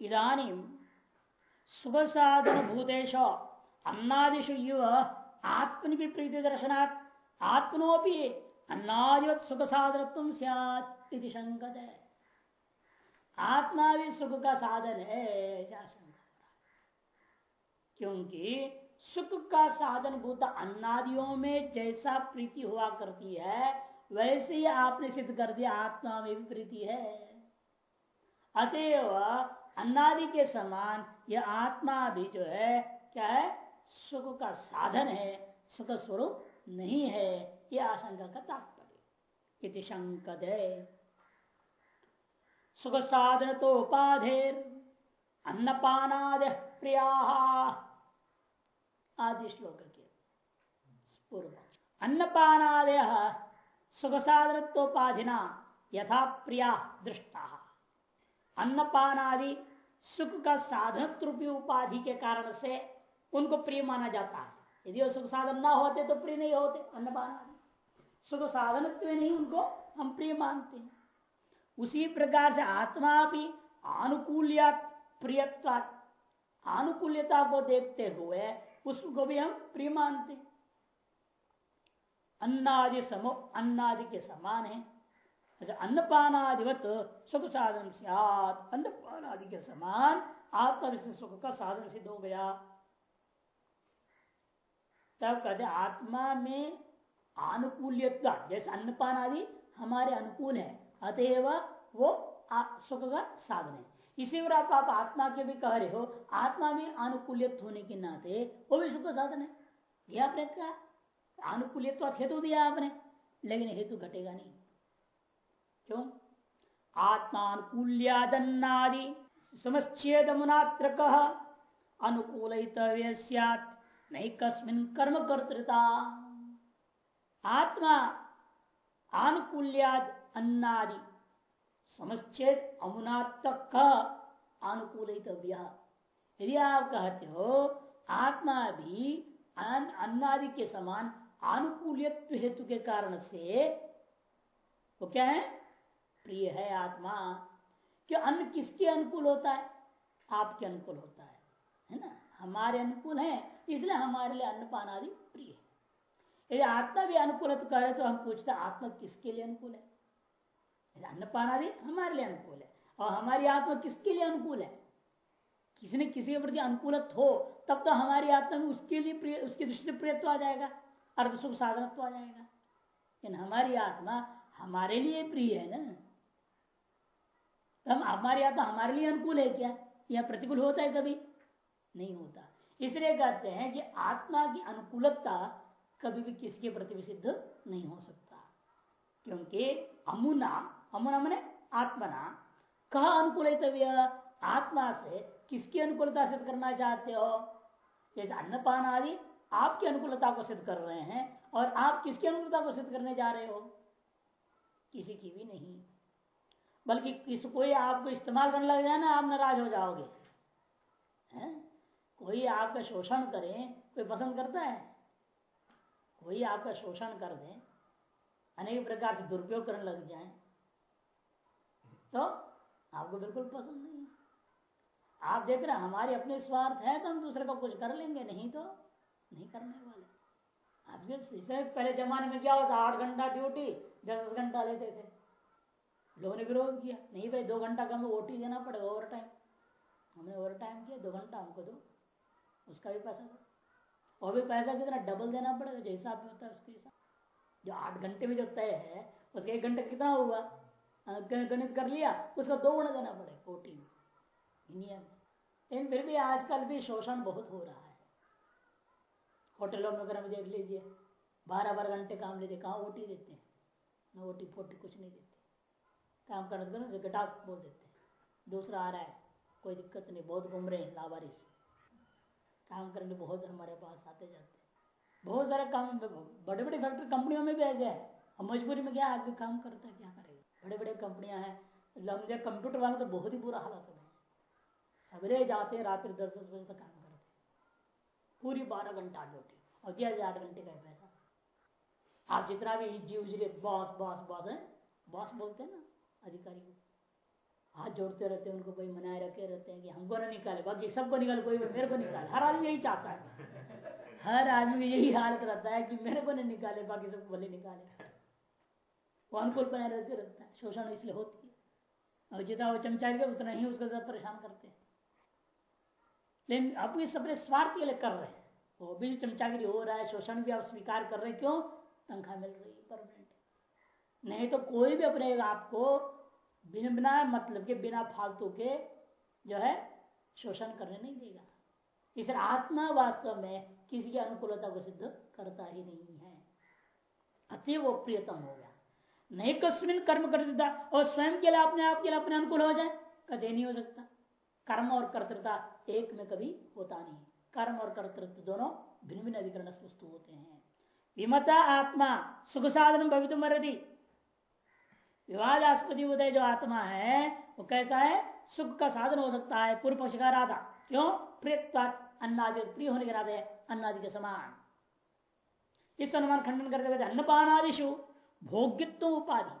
इधानी सुख साधन भूतेश अन्नादिशु युव आत्मनि भी प्रीति दर्शनात् आत्मनोपि अन्नादिवत सुख साधन सियात शंकत है आत्मा भी सुख का साधन है ऐसा क्योंकि सुख का साधन भूत अन्नादियों में जैसा प्रीति हुआ करती है, वैसे ही आपने सिद्ध कर दिया, आत्मा में भी प्रीति है। अतएव अन्नादि के समान यह आत्मा भी जो है, क्या है? सुख का साधन है, सुख स्वरूप नहीं है यह आशंका का तात्पर्य। शंकद। सुख साधन तो उपाधेर, अन्नपानाद प्रिया आदि श्लोक के पूर्व अन्नपानादय सुख साधनोपाधिना यथा प्रिया दृष्टा। अन्नपानादि सुख का साधन रूपी उपाधि के कारण से उनको प्रिय माना जाता है। यदि वो सुख साधन ना होते तो प्रिय नहीं होते अन्नपान आदि। सुख साधन नहीं उनको हम प्रिय मानते हैं। उसी प्रकार से आत्मा भी आनुकूल्य प्रियत्व आनुकूल्यता को देखते हुए उसको भी हम प्रिय मानते अन्नादि समो अन्नादि के समान है। अच्छा अन्नपानादिवत सुख साधन सियात। अन्नपान आदि के समान आत्मा सुख का साधन सिद्ध हो गया। तब कहते आत्मा में आनुकूल्यता जैसे अन्नपान आदि हमारे अनुकूल है अतएव वो सुख का साधन है। इसी पर आप, आप आत्मा के भी कह रहे हो आत्मा में अनुकूलित होने के नाते वो भी सुख का साधन है। यह आपने कहा अनुकूलित हेतु दिया आपने लेकिन हेतु घटेगा नहीं। क्यों? आत्मानुकूल्यादन्नादि कह अनुकूल नहीं कस्मिन कर्म कर्तृता आत्मा आनुकूल्याद अन्नादि समच्छेद अमुना तक अनुकूल यदि आप कहते हो, आत्मा भी अन्नादि के समान आनुकूल्यत्व हेतु के कारण से, वो क्या है? प्रिय है आत्मा, कि अन्न किसके अनुकूल होता है? आपके अनुकूल होता है है ना? हमारे अनुकूल है, इसलिए हमारे लिए अन्नपान आदि प्रिय है। यदि आत्मा भी अनुकूल है तो कह रहे तो हम पूछते आत्मा किसके लिए अनुकूल है? अन्नपान आदि हमारे लिए अनुकूल है, और हमारी आत्मा किसके लिए अनुकूल है? किसी ने किसी के प्रति अनुकूलत हो, तब तो हमारी आत्मा में उसके लिए प्रिय, उसकी दृष्टि से प्रियत्व आ जाएगा, अर्थ सुख साधनत्व आ जाएगा। लेकिन हमारी आत्मा हमारे लिए प्रिय है ना? हम हमारी आत्मा हमारे लिए अनुकूल है क्या? यह प्रतिकूल होता है कभी? नहीं होता। इसलिए कहते हैं कि आत्मा की अनुकूलता कभी भी किसी के प्रति सिद्ध नहीं हो सकता। क्योंकि अमुना अमुना मैंने आत्मना। कहा अनुकूल आत्मा से किसकी अनुकूलता सिद्ध करना चाहते हो? जैसे अन्नपान आदि आपकी अनुकूलता को सिद्ध कर रहे हैं और आप किसकी अनुकूलता को सिद्ध करने जा रहे हो? किसी की भी नहीं। बल्कि किस कोई आपको इस्तेमाल करने लग जाए ना, आप नाराज़ हो जाओगे। है? कोई आपका शोषण करे, कोई पसंद करता है? कोई आपका शोषण कर दे, अनेक प्रकार से दुरुपयोग करने लग जाए तो आपको बिल्कुल पसंद नहीं आप देख रहे हमारे अपने स्वार्थ है तो हम दूसरे को कुछ कर लेंगे, नहीं तो नहीं करने वाले। आप इसे पहले जमाने में क्या होता आठ घंटा ड्यूटी, दस घंटा लेते थे। लोगों ने विरोध किया, नहीं भाई, दो घंटा का हमें ओटी देना पड़ेगा ओवर टाइम हमने ओवर टाइम किया, दो घंटा हमको दो, उसका भी पैसा दो। और भी पैसा कितना? डबल देना पड़ेगा, जो हिसाब में होता है उसके हिसाब। जो आठ घंटे में जो तय है, उसका एक घंटा कितना हुआ गणित कर लिया, उसका दो गुणा देना पड़ेगा ओटी में। नियम लेकिन फिर भी आजकल भी शोषण बहुत हो रहा है। होटलों में अगर हम देख लीजिए, बारह बारह घंटे काम लेते, कहाँ ओटी देते हैं? ना ओटी फोटी कुछ नहीं देते। काम करने करो गटा बोल देते हैं। दूसरा आ रहा है, कोई दिक्कत नहीं, बहुत घूम रहे हैं, लावारिस। काम करने बहुत हमारे पास आते जाते बहुत सारे काम बड़े बड़े फैक्ट्री कंपनियों में भी ऐसे है। मजबूरी में क्या आदमी काम करता है, क्या करेगा? बड़े बड़े कंपनियाँ हैं, लंबे कंप्यूटर वाले तो बहुत ही बुरा हालत है। सवेरे जाते हैं, रात्रि दस दस बजे तक काम करते पूरी बारह घंटा ड्यूटी, और जाए आठ घंटे का पैसा? आप जितना भी जी उजरे बॉस बॉस बॉस है बॉस बोलते हैं ना अधिकारी को। हाथ जोड़ते रहते हैं उनको कोई मनाए रखे रहते हैं कि हमको ना निकाले, बाकी सबको निकाले, कोई मेरे को निकाले। हर आदमी यही चाहता है। हर आदमी यही हालत रहता है कि मेरे को नहीं निकाले, बाकी सबको भले निकाले। वो अनुकूल बनाए रहते रहता है, शोषण इसलिए होती है। और जितना वो चमचा उतना ही उसको ज़्यादा परेशान करते हैं। लेकिन अब ये सब स्वार्थ के लिए कर रहे हैं। वो भी चमचागिरी हो रहा है, शोषण भी आप स्वीकार कर रहे हैं, क्यों? तनख्वाह मिल रही है परमानेंट नहीं तो कोई भी अपने आपको बिना बिना मतलब के, बिना फालतू के जो है शोषण करने नहीं देगा। इसलिए आत्मा वास्तव में किसी की अनुकूलता को सिद्ध करता ही नहीं है। अति वो प्रियतम हो गया। नहीं कस्मिन कर्म कर देता और स्वयं के लिए अपने आप के लिए अपने अनुकूल हो जाए कदे नहीं हो सकता। कर्म और कर्तृता एक में कभी होता नहीं। कर्म और कर्तृत्व दोनों भिन्न भिन्न अधिकरण होते हैं। विमता आत्मा, सुख साधन भवित विवादास्पति उदय जो आत्मा है, वो कैसा है? सुख का साधन हो सकता है, पूर्व पक्ष का राधा। क्यों? प्रियत्वात अन्नादि, प्रिय होने के नाते अन्नादि के समान। इस अनुमान खंडन करते हुए अन्नपानादिशु भोग्यत्व उपाधि।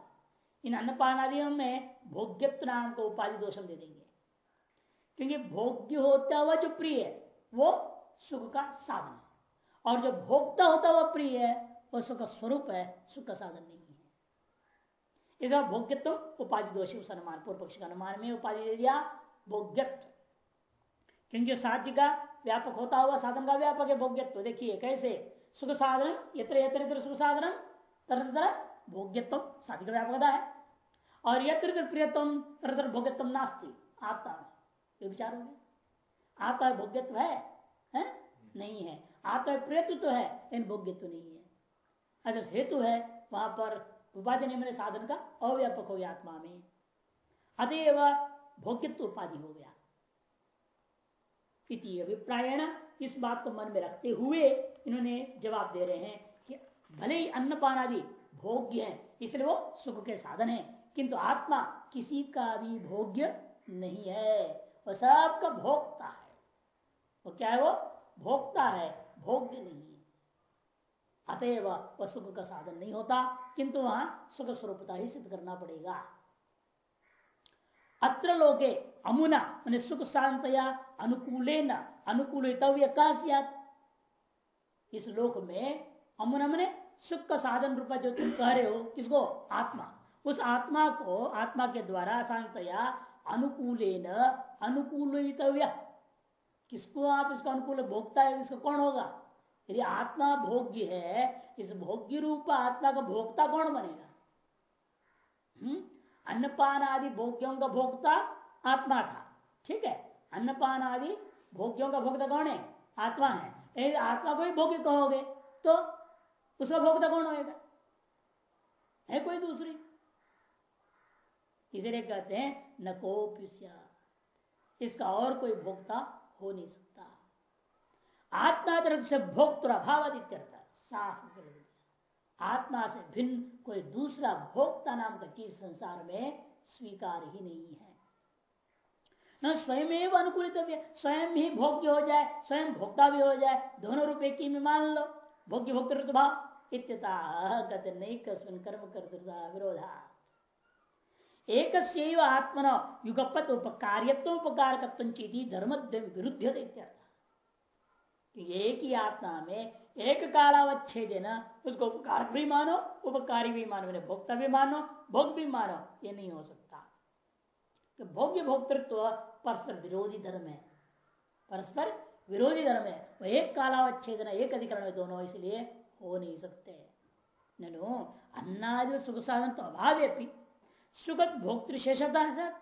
इन अन्नपानादियों में भोग्यत्व नाम को उपाधि दोषम दे देंगे। क्योंकि भोग्य होता हुआ जो प्रिय है, वो सुख का साधन है। और जो भोक्ता होता हुआ प्रिय है वह सुख स्वरूप है, सुख का साधन नहीं। इसका भोग्यत्व उपाधि दोष उस अनुमान पूर्व पक्ष का अनुमान में उपाधि दे दिया भोग्यत्व। क्योंकि साध्य का व्यापक होता हुआ साधन का व्यापक है भोग्यत्व। देखिए कैसे? सुख साधन यत्र यत्र यत्र सुख साधन तरह तरह भोग्यत्व साध्य का व्यापकता है। और यत्र यत्र प्रियत्व तरह तरह भोग्यत्व नास्ती। आत्मा में विचार हो गया? आत्मा भोग्यत्व है, है? नहीं है। आत्मा प्रियत्व तो है लेकिन भोग्यत्व नहीं है। अगर हेतु है वहाँ पर उपाधि नियम साधन का अव्यापक हो गया आत्मा में। अतएव भोग्यत्व उपाधि हो गया। इति अभिप्रायण इस बात को मन में रखते हुए इन्होंने जवाब दे रहे हैं कि भले ही अन्नपान आदि भोग्य है, इसलिए वो सुख के साधन है, किंतु आत्मा किसी का भी भोग्य नहीं है। वह सबका भोगता है। वो क्या है वो? भोगता है, भोग्य नहीं है। अतएव वह सुख का साधन नहीं होता, किंतु वहाँ सुख स्वरूपता ही सिद्ध करना पड़ेगा। अत्र लोके अमुना, मैंने सुख शांतया अनुकूले अनुकूलितव्य इस लोक में अमुना मैंने सुख का साधन रूपा जो तुम कह रहे हो, किसको? आत्मा। उस आत्मा को, आत्मा के द्वारा शांतया अनुकूल न अनुकूलितव्य। किसको आप इसका अनुकूल भोगता है, इसका कौन होगा? यदि आत्मा भोग्य है, इस भोग्य रूप आत्मा का भोक्ता कौन बनेगा? हम्म? अन्नपान आदि भोग्यों का भोक्ता आत्मा था। ठीक है? अन्नपान आदि भोग्यों का भोक्ता कौन है? आत्मा है। यदि आत्मा को ही भोग्य कहोगे तो उसका भोक्ता कौन होएगा? है कोई दूसरी? इसलिए कहते हैं, न कोप्य इसका और कोई भोक्ता हो नहीं सकता। आत्मा तरफ़ से भोक्तृ अभाव साफ़ आत्मा से भिन्न कोई दूसरा भोक्ता नाम का चीज़ संसार में स्वीकार ही नहीं है। न स्वयं अनुकूलित स्वयं ही भोग्य हो जाए, स्वयं भोक्ता भी हो जाए, दोनों रुपये की में मान लो। भोग्य भोक्तृत्व भाव इत्यता नहीं कस्मिन कर्म विरोधा। एक आत्मन युगपत उपकार्यत्व उपकार धर्म विरुद्ध एक ही आत्मा में एक कालावच्छेद उसको उपकार भी मानो उपकारी भी मानो, मैंने भोक्ता भी मानो भोग भी मानो, ये नहीं हो सकता। तो भोग्य भोक्तृत्व परस्पर विरोधी धर्म है। परस्पर विरोधी धर्म है। वह एक कालावच्छेदन एक अधिकरण में दोनों इसलिए हो नहीं सकते। ननु, अन्नादि सुख साधन तो अभाव सुगत भोक्तृशेषता है सर।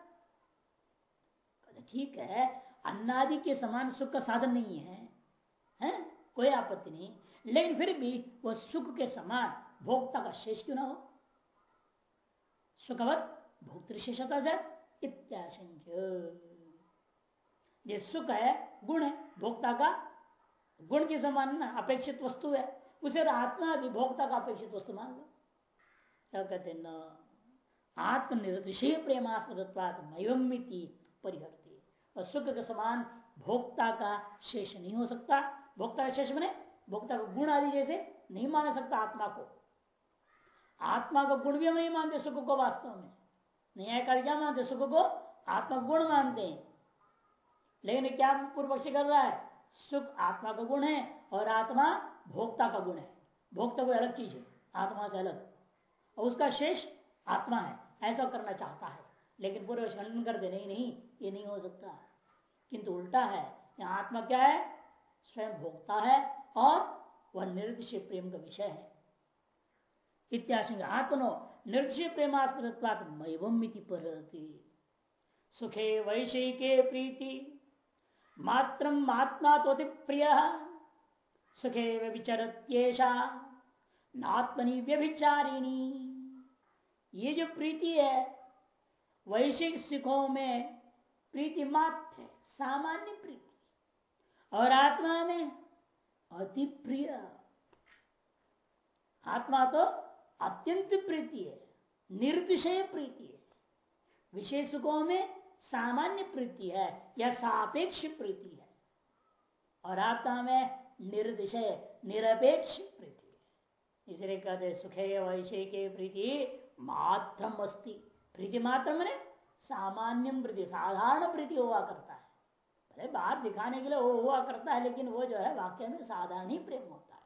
ठीक है, अन्नादि के समान सुख का साधन नहीं है। है? कोई आपत्ति नहीं। लेकिन फिर भी वह सुख के समान भोक्ता का शेष क्यों ना हो? सुखवत भोक्तृशेषता से इत्याशंक्य। ये सुख है, गुण है, भोक्ता का गुण के समान ना, अपेक्षित वस्तु है। उसे आत्मा भी भोक्ता का अपेक्षित वस्तु मान लो। क्या कहते न आत्मनिर्दिशय प्रेमास्पदत्वाद मयमिति परिहरती। और सुख के समान भोक्ता का शेष नहीं हो सकता। भोक्ता शेष बने, भोक्ता को गुण आदि जैसे नहीं मान सकता आत्मा को। आत्मा को गुण भी हम नहीं मानते, सुख को वास्तव में। आया क्या मानते, सुख को? आत्मा गुण मानते हैं। लेकिन क्या पूर्व पक्षी कर रहा है? सुख आत्मा का गुण है और आत्मा भोक्ता का गुण है। भोक्ता कोई अलग चीज़ है, आत्मा से अलग। और उसका शेष आत्मा है, ऐसा करना चाहता है। लेकिन पूर्व खंडन कर दे नहीं नहीं, ये नहीं हो सकता। किंतु उल्टा है, यहाँ आत्मा क्या है? स्वयं भोगता है और वह निर्दिशय प्रेम का विषय है। इत्याशंग आत्मनो निर्दिशय प्रेमास्पदत्वात मैवम सुखे वैषयिके प्रीति मात्र आत्मा तो प्रिय। सुखे व्यभिचरत्येषा नात्मनि व्यभिचारिणी। ये जो प्रीति है वैश्विक सुखों में प्रीति मात्र सामान्य प्रीति। और आत्मा में अति प्रिय। आत्मा तो अत्यंत प्रीति है निर्दिशय प्रीति है। विशेष सुखों में सामान्य प्रीति है या सापेक्ष प्रीति है। और आत्मा में निर्दिशय निरपेक्ष प्रीति है। इसलिए कहते सुखे वैशे के प्रीति मात्रम प्रीति मात्र मैंने सामान्य प्रीति, साधारण प्रीति हुआ करता है बाहर दिखाने के लिए वो हुआ करता है लेकिन वो जो है वाक्य में साधारण ही प्रेम होता है।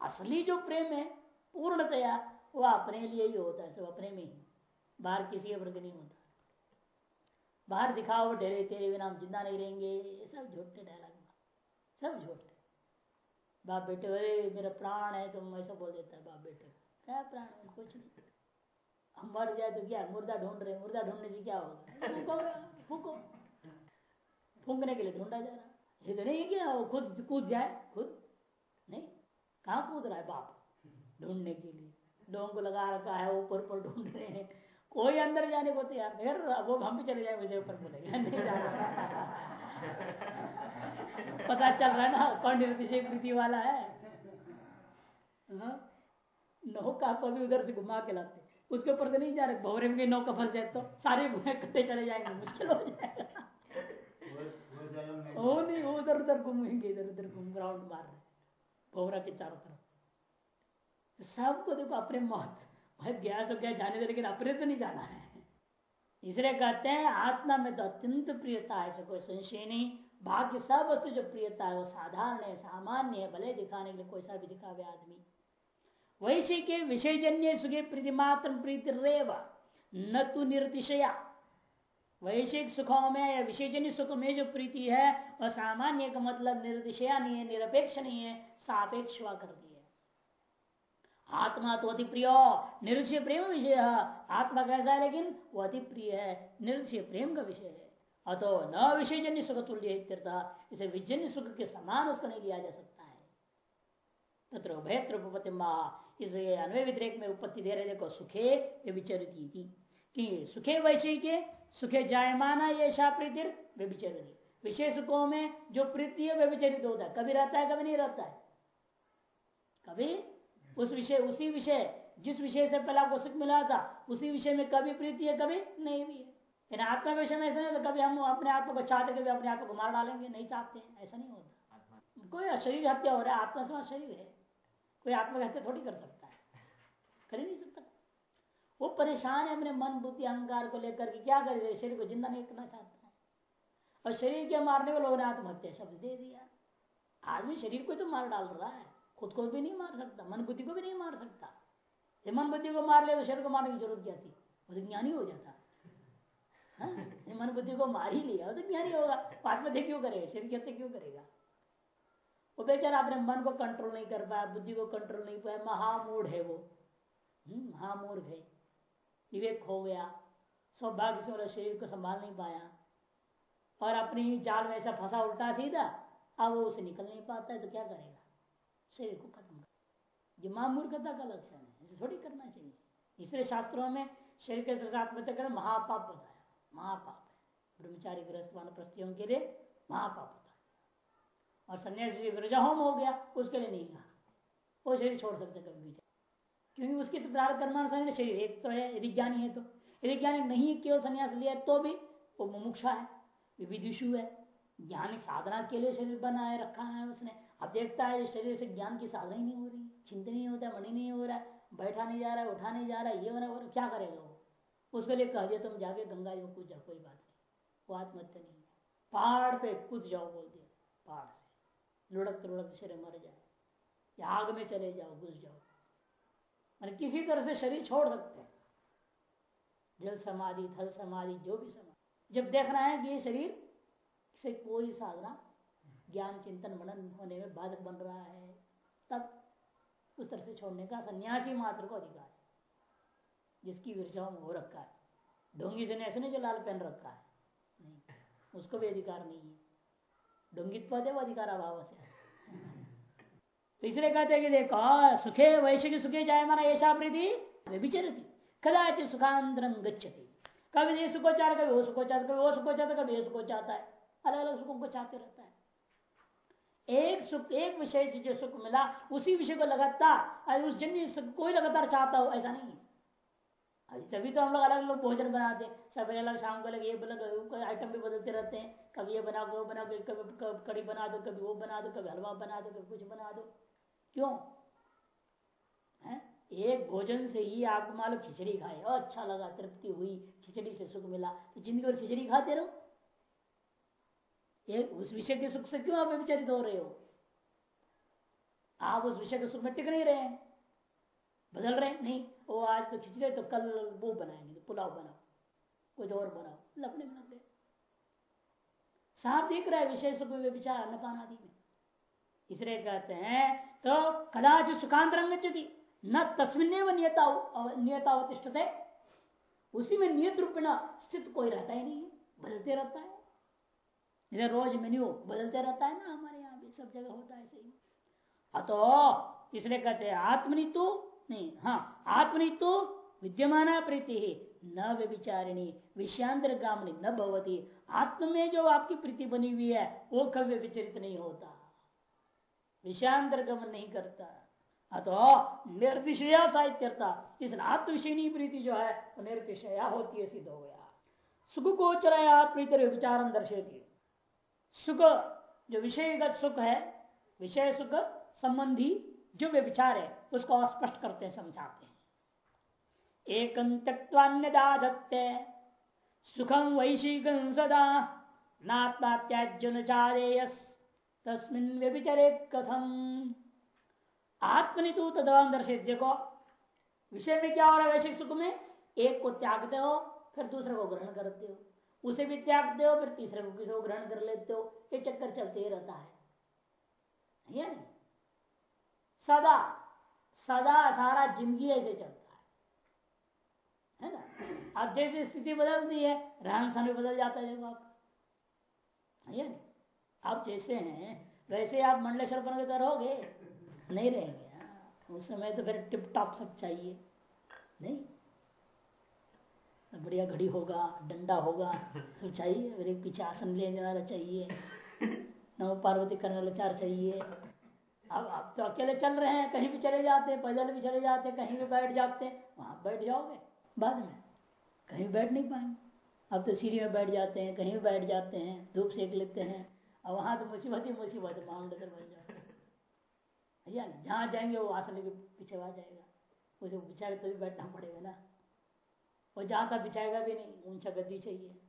असली जो प्रेम है पूर्णतया वो अपने लिए ही होता है सब अपने में ही। बाहर किसी के प्रति नहीं होता। बाहर दिखाओ ढेरे तेरे बिना हम ज़िंदा नहीं रहेंगे सब झूठे डायलॉग सब झूठे। बाप बेटे अरे मेरा प्राण है तुम ऐसा बोल देता है बाप बेटे। क्या प्राण है? कुछ नहीं। हम मर जाए तो क्या? मुर्दा ढूंढ रहे मुर्दा ढूँढने से क्या होगा? फूको फूकने के लिए ढूंढा जा रहा है तो नहीं वो खुद कूद जाए, खुद। नहीं, कहाँ कूद रहा है बाप? ढूँढने के लिए। डोंग को लगा रखा है, ऊपर ऊपर ढूंढ रहे हैं। कोई अंदर जाने को तैयार फिर वो हम भी चले जाए मुझे ऊपर बोलेगा। नहीं पता चल रहा है ना कौन निर्देश प्रीति वाला है। हाँ? नौका को भी उधर से घुमा के लाते। उसके ऊपर से नहीं जा रहे। भवरे में नौका फंस जाए तो सारे कट्टे चले जाएँगे, मुश्किल हो जाएगा। वो नहीं उधर उधर घूमेंगे इधर उधर घूम ग्राउंड मार रहे भवरा के चारों तरफ़। सबको देखो अपने मौत। भाई गया तो गया जाने दे, लेकिन अपने तो नहीं जाना है। इसलिए कहते हैं, आत्मा में तो अत्यंत प्रियता है, ऐसे कोई संशय नहीं। भाग्य सब वस्तु जो प्रियता है, वो साधारण है, सामान्य है, भले दिखाने के लिए कोई सा भी दिखावे आदमी। वैसे के विषयजन्य सुखे प्रीति मात्र प्रीति रेव, न तो निर्दिशया। वैश्विक सुखों में या विषयजन्य सुख में जो प्रीति है, वह सामान्य का मतलब निर्दिशया नहीं है, निरपेक्ष नहीं है, सापेक्ष हुआ करती है। आत्मा तो अति प्रिय निर्दय प्रेम विषय आत्मा कैसा है लेकिन वो अति प्रिय है निर्दय प्रेम का विषय है। अतो न विषयजन्य सुख तुल्य इसे विजन्य सुख के समान उसको नहीं लिया जा सकता है। तत्र उभयत्र उपपत्ति इसलिए अन्वय व्यतिरेक में उपत्ति दे रहे देखो सुखे विचरित कि सुखे वैश्य के, सुखे जायमाना ये प्रीतिर व्यभिचरित। विषय सुखों में जो प्रीति है व्यभिचरित होता है। कभी रहता है, कभी नहीं रहता है। कभी उस विषय, उसी विषय, जिस विषय से पहले आपको सुख मिला था, उसी विषय में कभी प्रीति है, कभी नहीं भी है। आत्मा विषय में ऐसा नहीं तो कभी हम अपने आत्मा को चाहते कभी अपने आत्मा को मार डालेंगे, नहीं चाहते ऐसा नहीं होता। कोई शरीर हत्या हो रहा है, आत्मा से शरीर है। कोई आत्मा हत्या थोड़ी कर सकता है। कर ही नहीं सकता। वो परेशान है अपने मन बुद्धि अहंकार को लेकर के क्या करे शरीर को ज़िंदा नहीं करना चाहता है। और शरीर के मारने को लोगों ने आत्महत्या शब्द दे दिया। आदमी शरीर को तो मार डाल रहा है। खुद को भी नहीं मार सकता मन बुद्धि को भी नहीं मार सकता। मन बुद्धि को मार ले तो शरीर को मारने की ज़रूरत क्या थी? वो तो ज्ञानी हो जाता। हाँ? मन बुद्धि को मार ही लिया तो ज्ञानी होगा। आत्महत्या क्यों करेगा? शरीर की हत्या क्यों करेगा? वो बेचारा अपने मन को कंट्रोल नहीं कर पाया बुद्धि को कंट्रोल नहीं पाया। महामूढ़ है वो। हम्म, महामूर्ख है। विवेक हो गया। सौभाग्य से वाला शरीर को संभाल नहीं पाया। और अपनी जाल में ऐसा फंसा उल्टा सीधा, अब वो उसे निकल नहीं पाता है तो क्या करेगा? शरीर को खत्म कर। ये महामूर्खता का लक्षण है। इसे थोड़ी करना चाहिए। इसलिए शास्त्रों में शरीर के आत्महत्या कर महापाप बताया। महापाप है। ब्रह्मचारी ग्रस्त वन प्रस्तियों के लिए महापाप और सन्यासी विरजाहोम हो गया, उसके लिए नहीं कहा। वो शरीर छोड़ सकते कभी भी क्योंकि उसकी तो प्रार्थ कर्मानुसार शरीर एक तो है यदि ज्ञानी है तो। यदि ज्ञानी नहीं केवल संन्यास लिया तो भी वो मुमुक्षा है विदुषु है। ज्ञान साधना के लिए शरीर बनाए, रखा है उसने। अब देखता है शरीर से ज्ञान की साधना ही नहीं हो रही। चिंतन नहीं होता, मणि नहीं हो रहा, बैठा नहीं जा रहा है उठा नहीं जा रहा है ये हो रहा है क्या करेगा वो? उसके लिए कह दिया, तुम जाके गंगा जी कूद जाओ, कोई बात नहीं। वो आत्महत्या नहीं है। पहाड़ पे कूद जाओ, बोल दिया, पहाड़ से। लुढ़क लुढ़क शरीर मर जाए। आग में चले जाओ, घुस जाओ। मैंने किसी तरह से शरीर छोड़ सकते हैं। जल समाधि, थल समाधि, जो भी समाधि। जब देखना है कि ये शरीर से कोई साधना, ज्ञान, चिंतन, मनन होने में बाधक बन रहा है, तब उस तरह से छोड़ने का सन्यासी मात्र को अधिकार है। जिसकी विरजाओं में हो रखा है। ढोंगी से ऐसे नहीं जो लाल पहन रखा है। नहीं, उसको भी अधिकार नहीं है। डोंगित पद है वो अधिकार अभाव से तो इसलिए कहते हैं कि देखो, सुखे, वैश्विक सुखे जाए माना ऐसा प्रीति विचरती, कदाचित सुखांतरं गच्छति। कभी ये सुखो चाहता कभी वो सुखो चाहता कभी वो सुखो चाहता कभी ये सुखो चाहता है। अलग अलग सुखों को चाहते रहता है। एक सुख, एक विषय से जो सुख मिला, उसी विषय को लगातार उस जन्य कोई लगातार चाहता हो, ऐसा नहीं है। तभी तो हम लोग अलग अलग भोजन बनाते हैं। सवेरे अलग, शाम को अलग, ये अलग आइटम भी बदलते रहते हैं। कभी ये बना दो बना दो कभी कड़ी बना दो, कभी वो बना दो, कभी हलवा बना दो, कभी कुछ बना दो। क्यों? है? एक भोजन से ही आपको लो खिचड़ी खाए। अच्छा लगा, तृप्ति हुई, खिचड़ी से सुख मिला। तो ज़िंदगी भर खिचड़ी खाते रहो। एक उस विषय के सुख से क्यों आप विचरित हो रहे हो? आप उस विषय के सुख में टिक नहीं रहे हैं। बदल रहे नहीं। वो आज तो खिचड़ी तो कल वो बनाएँगे पुलाव बनाओ। कुछ और बनाओ। लपने बना दे। साफ़ दिख रहा है विषय सुख में विचार अन्नपान आदि में। इसलिए कहते हैं तो कदाच सुखांतरंग न तस्मिन नियता नियतावतिष्ठते। उसी में नियत रूप में स्थित कोई रहता ही नहीं है, बदलते रहता है। इधर रोज मेन्यू बदलते रहता है ना, हमारे यहाँ भी सब जगह होता है ऐसे ही। अतो, इसलिए कहते हैं आत्मनि तो नहीं हाँ आत्मनि तो विद्यमान प्रीति ही, न व्यविचारिणी विषयांतर गामनी न भवती। आत्म में जो आपकी प्रीति बनी हुई है, वो कभी विचरित नहीं होता। विषयांतर गमन नहीं करता। अतो निर्दिशया साहित्यता इस आत्म विषयनी प्रीति जो है, वो निर्दिशया होती है, सिद्ध हो गया। सुख को चलाया प्रीति विचार दर्शेती सुख, जो विषयगत सुख है, विषय सुख संबंधी जो वे विचार है, उसको स्पष्ट करते हैं समझाते हैं। एक त्यक्वान्यदाधत्ते सुखम वैशिक सदा नात्मा त्याज्य न तस्मिन व्यभिचरे कथम? आत्मनि तदवान दर्शित देखो, विषय में क्या हो रहा है वैश्विक सुख में? एक को त्यागते हो, फिर दूसरे को ग्रहण करते हो। उसे भी त्यागते हो, फिर तीसरे को किसी को ग्रहण कर लेते हो। ये चक्कर चलते ही रहता है। नहीं सदा सदा सारा ज़िंदगी ऐसे चलता है। है ना? अब जैसे स्थिति बदलती है रहन सहन भी बदल जाता है देखो आप है आप जैसे हैं, वैसे आप मंडलेश्वर बन के तो रहोगे। नहीं रहेंगे। उस समय तो फिर टिप टॉप सब चाहिए। नहीं? बढ़िया घड़ी होगा, डंडा होगा, सब चाहिए। फिर एक पीछे आसन लेने वाला चाहिए। नव पार्वती करने वाला चार चाहिए। अब आप तो अकेले चल रहे हैं, कहीं भी चले जाते हैं, पैदल भी चले जाते हैं, कहीं भी बैठ जाते हैं, वहाँ बैठ जाओगे। बाद में, कहीं बैठ नहीं पाएँगे। अब तो सीढ़ी में बैठ जाते हैं, कहीं भी बैठ जाते हैं, धूप सेक लेते हैं। और वहाँ तो मुसीबत ही मुसीबत है माउंटेन बन जाए भैया, जहाँ जाएँगे वो आसन के पीछे आ जाएगा। उसे बिछा के तभी बैठना पड़ेगा ना। वो जहाँ तक बिछाएगा भी नहीं, ऊँचा गद्दी चाहिए।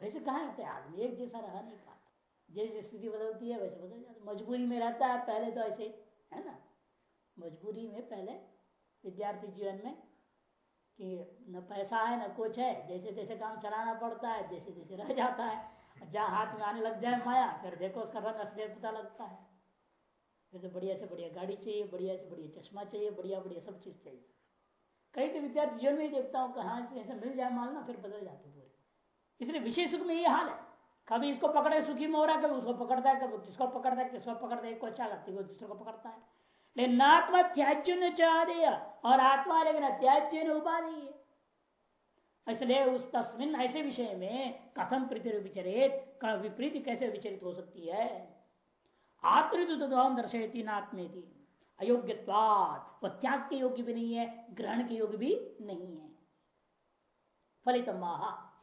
वैसे कहा रहता है? आदमी एक जैसा रह नहीं पाता। जैसे स्थिति बदलती है, वैसे बदल जाता मजबूरी में रहता है, पहले तो ऐसे, है ना? मजबूरी में पहले विद्यार्थी जीवन में कि न पैसा है, न कुछ है। जैसे जैसे काम चलाना पड़ता है जैसे जैसे रह जाता है। जहाँ हाथ में आने लग जाए माया, फिर देखो उसका रंग असलियत पता लगता है। फिर तो बढ़िया से बढ़िया गाड़ी चाहिए, बढ़िया से बढ़िया चश्मा चाहिए, बढ़िया बढ़िया सब चीज़ चाहिए। कई तो विद्यार्थी जीवन में ही देखता हूँ कहा ऐसा मिल जाए माल ना, फिर बदल जाते पूरे। इसलिए विषय सुख में ये हाल है। कभी इसको पकड़े, सुखी में हो रहा है, कभी उसको पकड़ता है, कभी किसको पकड़ता है, किसको पकड़ता है, एक को अच्छा लगता है दूसरे को पकड़ता है। लेकिन आत्मा त्याज्य न चाह दिया और आत्मा लेकिन अत्याज्य न उपाधि है। इसलिए उस तस्मिन, ऐसे विषय में कथम प्रीति विचरित, का विपरीत कैसे विचरित हो सकती है? आत्मृतम दर्शयती नात्मेति। अयोग्यवाद वह त्याग के योग्य भी नहीं है, ग्रहण के योग्य भी नहीं है। फलित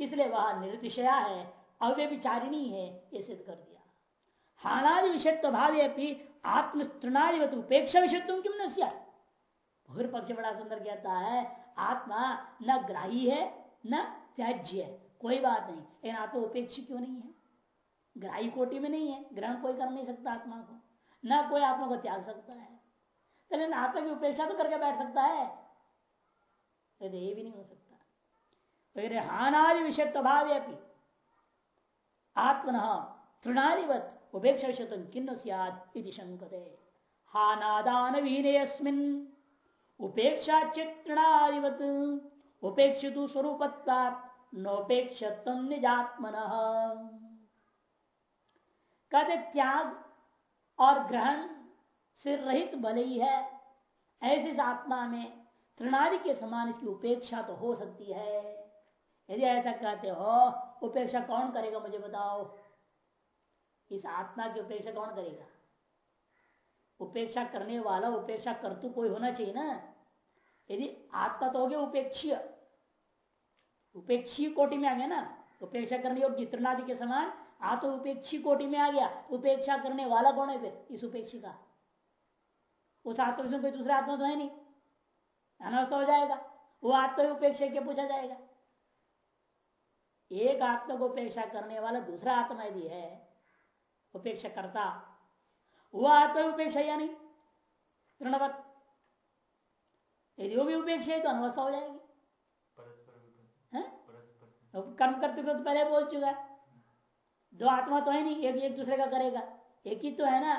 इसलिए वह निर्दिशया है, अव्यभिचारिणी है, ये सिद्ध कर दिया। हाणादि विषयत्व भाव आत्मस्तृणादिवत उपेक्षा विषयत्व क्यों न बहिर्पक्ष बड़ा सुंदर कहता है, आत्मा न ग्राही है न त्याज्य, कोई बात नहीं। लेकिन आत्मा उपेक्षी क्यों नहीं है? ग्राही कोटि में नहीं है, ग्रहण कोई कर नहीं सकता आत्मा को। न कोई आत्मा को त्याग सकता है। तो लेकिन आत्मा की उपेक्षा तो करके बैठ सकता है। ये भी नहीं हो सकता। हानादि विषय तो भाव आत्मन तृणादिवत उपेक्षा विषय किन्न सियाद शंकते हानादान वीनयस्मिन उपेक्षा चित्रणादिवत उपेक्षित स्वरूपत्ता नोपेक्ष कहते त्याग और ग्रहण से रहित भले ही है, ऐसे आत्मा में तृणादि के समान इसकी उपेक्षा तो हो सकती है। यदि ऐसा कहते हो, उपेक्षा कौन करेगा मुझे बताओ? इस आत्मा की उपेक्षा कौन करेगा? उपेक्षा करने वाला, उपेक्षा कर तो कोई होना चाहिए ना? यदि आत्मा तो हो गया उपेक्षीय उपेक्षी कोटि में आ गया ना, उपेक्षा करने योग्य तृणादि के समान आ तो उपेक्षी कोटि में आ गया, उपेक्षा करने वाला कौन है फिर? इस उपेक्षी का। उस आत्मा कोई दूसरा आत्मा तो है नहीं। अनवस्था हो जाएगा। वो आत्मा उपेक्षा के पूछा जाएगा। एक आत्मा को उपेक्षा करने वाला दूसरा आत्मा यदि है उपेक्षा करता वह आत्मा उपेक्षा या नहीं? तृणवत यदि वो भी उपेक्षा है तो अनवस्था हो जाएगी। कर्म करते तो पहले बोल चुका दो आत्मा तो है नहीं, एक एक दूसरे का करेगा। एक ही तो है ना?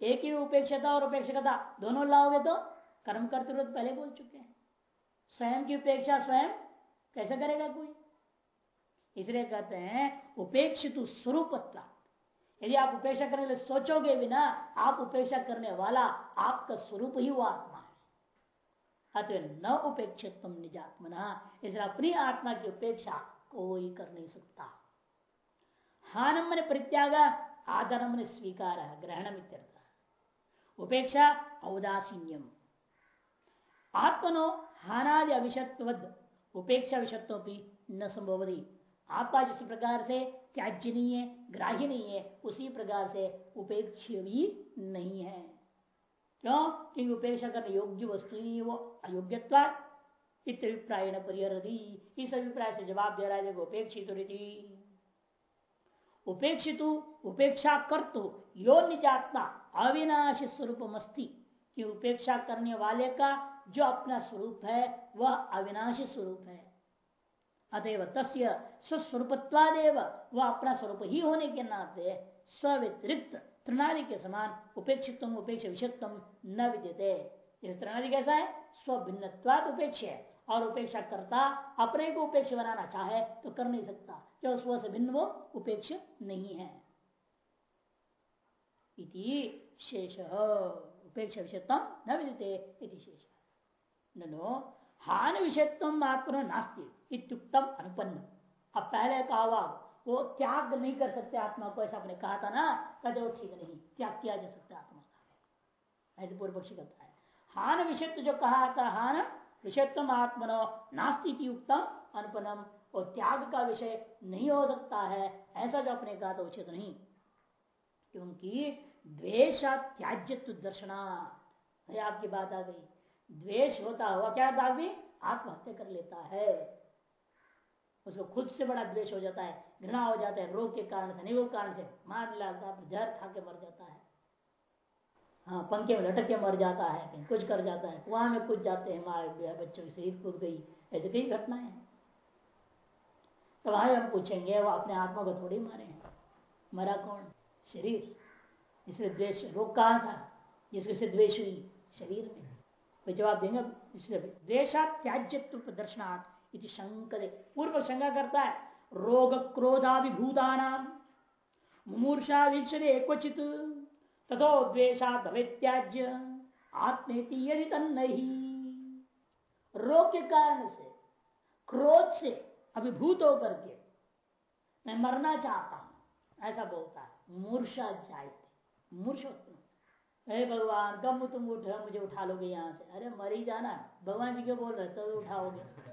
एक ही उपेक्षता और उपेक्षकता, दोनों लाओगे तो कर्म करते तो पहले बोल चुके हैं। स्वयं की उपेक्षा स्वयं कैसे करेगा कोई? इसलिए कहते हैं, उपेक्षित स्वरूपत्व। यदि आप उपेक्षा करने के लिए सोचोगे भी ना, आप उपेक्षा करने वाला आपका स्वरूप ही वो आत्मा है अतः न उपेक्षित तुम निजात्मना, इसलिए अपनी आत्मा की उपेक्षा कोई कर नहीं सकता। हानम मन परित्याग आदरम मन स्वीकार ग्रहण उपेक्षा औदासीन्यम। आत्मनो हानादि अविषत्वद उपेक्षा विषत्व भी न संभवती। आत्मा जिस प्रकार से त्याज्य नहीं है, ग्राह्य नहीं है, उसी प्रकार से उपेक्ष भी नहीं है। क्यों क्योंकि उपेक्षा करने योग्य वस्तु ही वो अयोग्यता इतभिप्राय परिहरती। इस अभिप्राय से जवाब दे रहा है, देखो, उपेक्षित उपेक्षित, उपेक्षा कर तो यो निजात्मा, अविनाशी स्वरूप मस्ती कि उपेक्षा करने वाले का जो अपना स्वरूप है, वह अविनाशी स्वरूप है। अतएव तस्य स्वस्वरूपत्वादेव, वह अपना स्वरूप ही होने के नाते स्व्यतिरिक्त त्रिनादि के समान उपेक्षित उपेक्ष विषयत्म न विद्यते। त्रिनादि कैसा है? स्वभिन्नवाद उपेक्ष है। और उपेक्षा करता अपने को उपेक्ष बनाना चाहे तो कर नहीं सकता। जो स्व से भिन्न वो उपेक्ष नहीं है। इति शेष। उपेक्ष विषयत्म न विदते इति शेष। नो हान विषयत्व आत्म नास्ती इत्युक्तम अनुपन्न अब पहले कहा वो त्याग नहीं कर सकते आत्मा को, ऐसा आपने कहा था ना, कहते वो ठीक नहीं, त्याग किया जा सकता आत्मा का। ऐसे पूर्व पक्षी कहता है हान विषय जो कहा था, हान विषयत्म आत्मनो नास्ती उत्तम अनुपनम और त्याग का विषय नहीं हो सकता है, ऐसा जो अपने कहा था उचित नहीं। क्योंकि द्वेश त्याज्यत्व दर्शनात्। आपकी बात आ गई। द्वेष होता हुआ क्या भी आत्महत्या कर लेता है। उसको खुद से बड़ा द्वेष हो जाता है। घृणा हो जाता है, रोग के कारण से अनेकों कारण से मार लगता है जहर खा के मर जाता है। हाँ पंखे में लटक के मर जाता है, कहीं कुछ कर जाता है, कुआ में कुछ जाते हैं, मार बच्चों की शहीद कूद गई, ऐसे कई घटनाएँ हैं। तो वहाँ हम पूछेंगे, वो अपने आत्मा को थोड़ी मारे हैं। मरा कौन? शरीर। इसलिए द्वेष, रोग कहा था? जिसके से द्वेष हुई, शरीर में। कोई जवाब देंगे? इसलिए द्वेशा त्याज्यत्व प्रदर्शनात् इति शंकर पूर्व शंका करता है। रोग क्रोधाभिभूतानाम मूर्षा वीक्षते क्वचित तथो द्वेशात त्याज्य आत्मेति यदि नहीं रोग के कारण से, क्रोध से अभिभूत होकर के मैं मरना चाहता हूँ, ऐसा बोलता है। मूर्षा जायते मूर्ष अरे भगवान कब तुम उठ, मुझे उठा लोगे यहाँ से। अरे मर ही जाना। भगवान जी क्यों बोल रहे तो उठाओगे।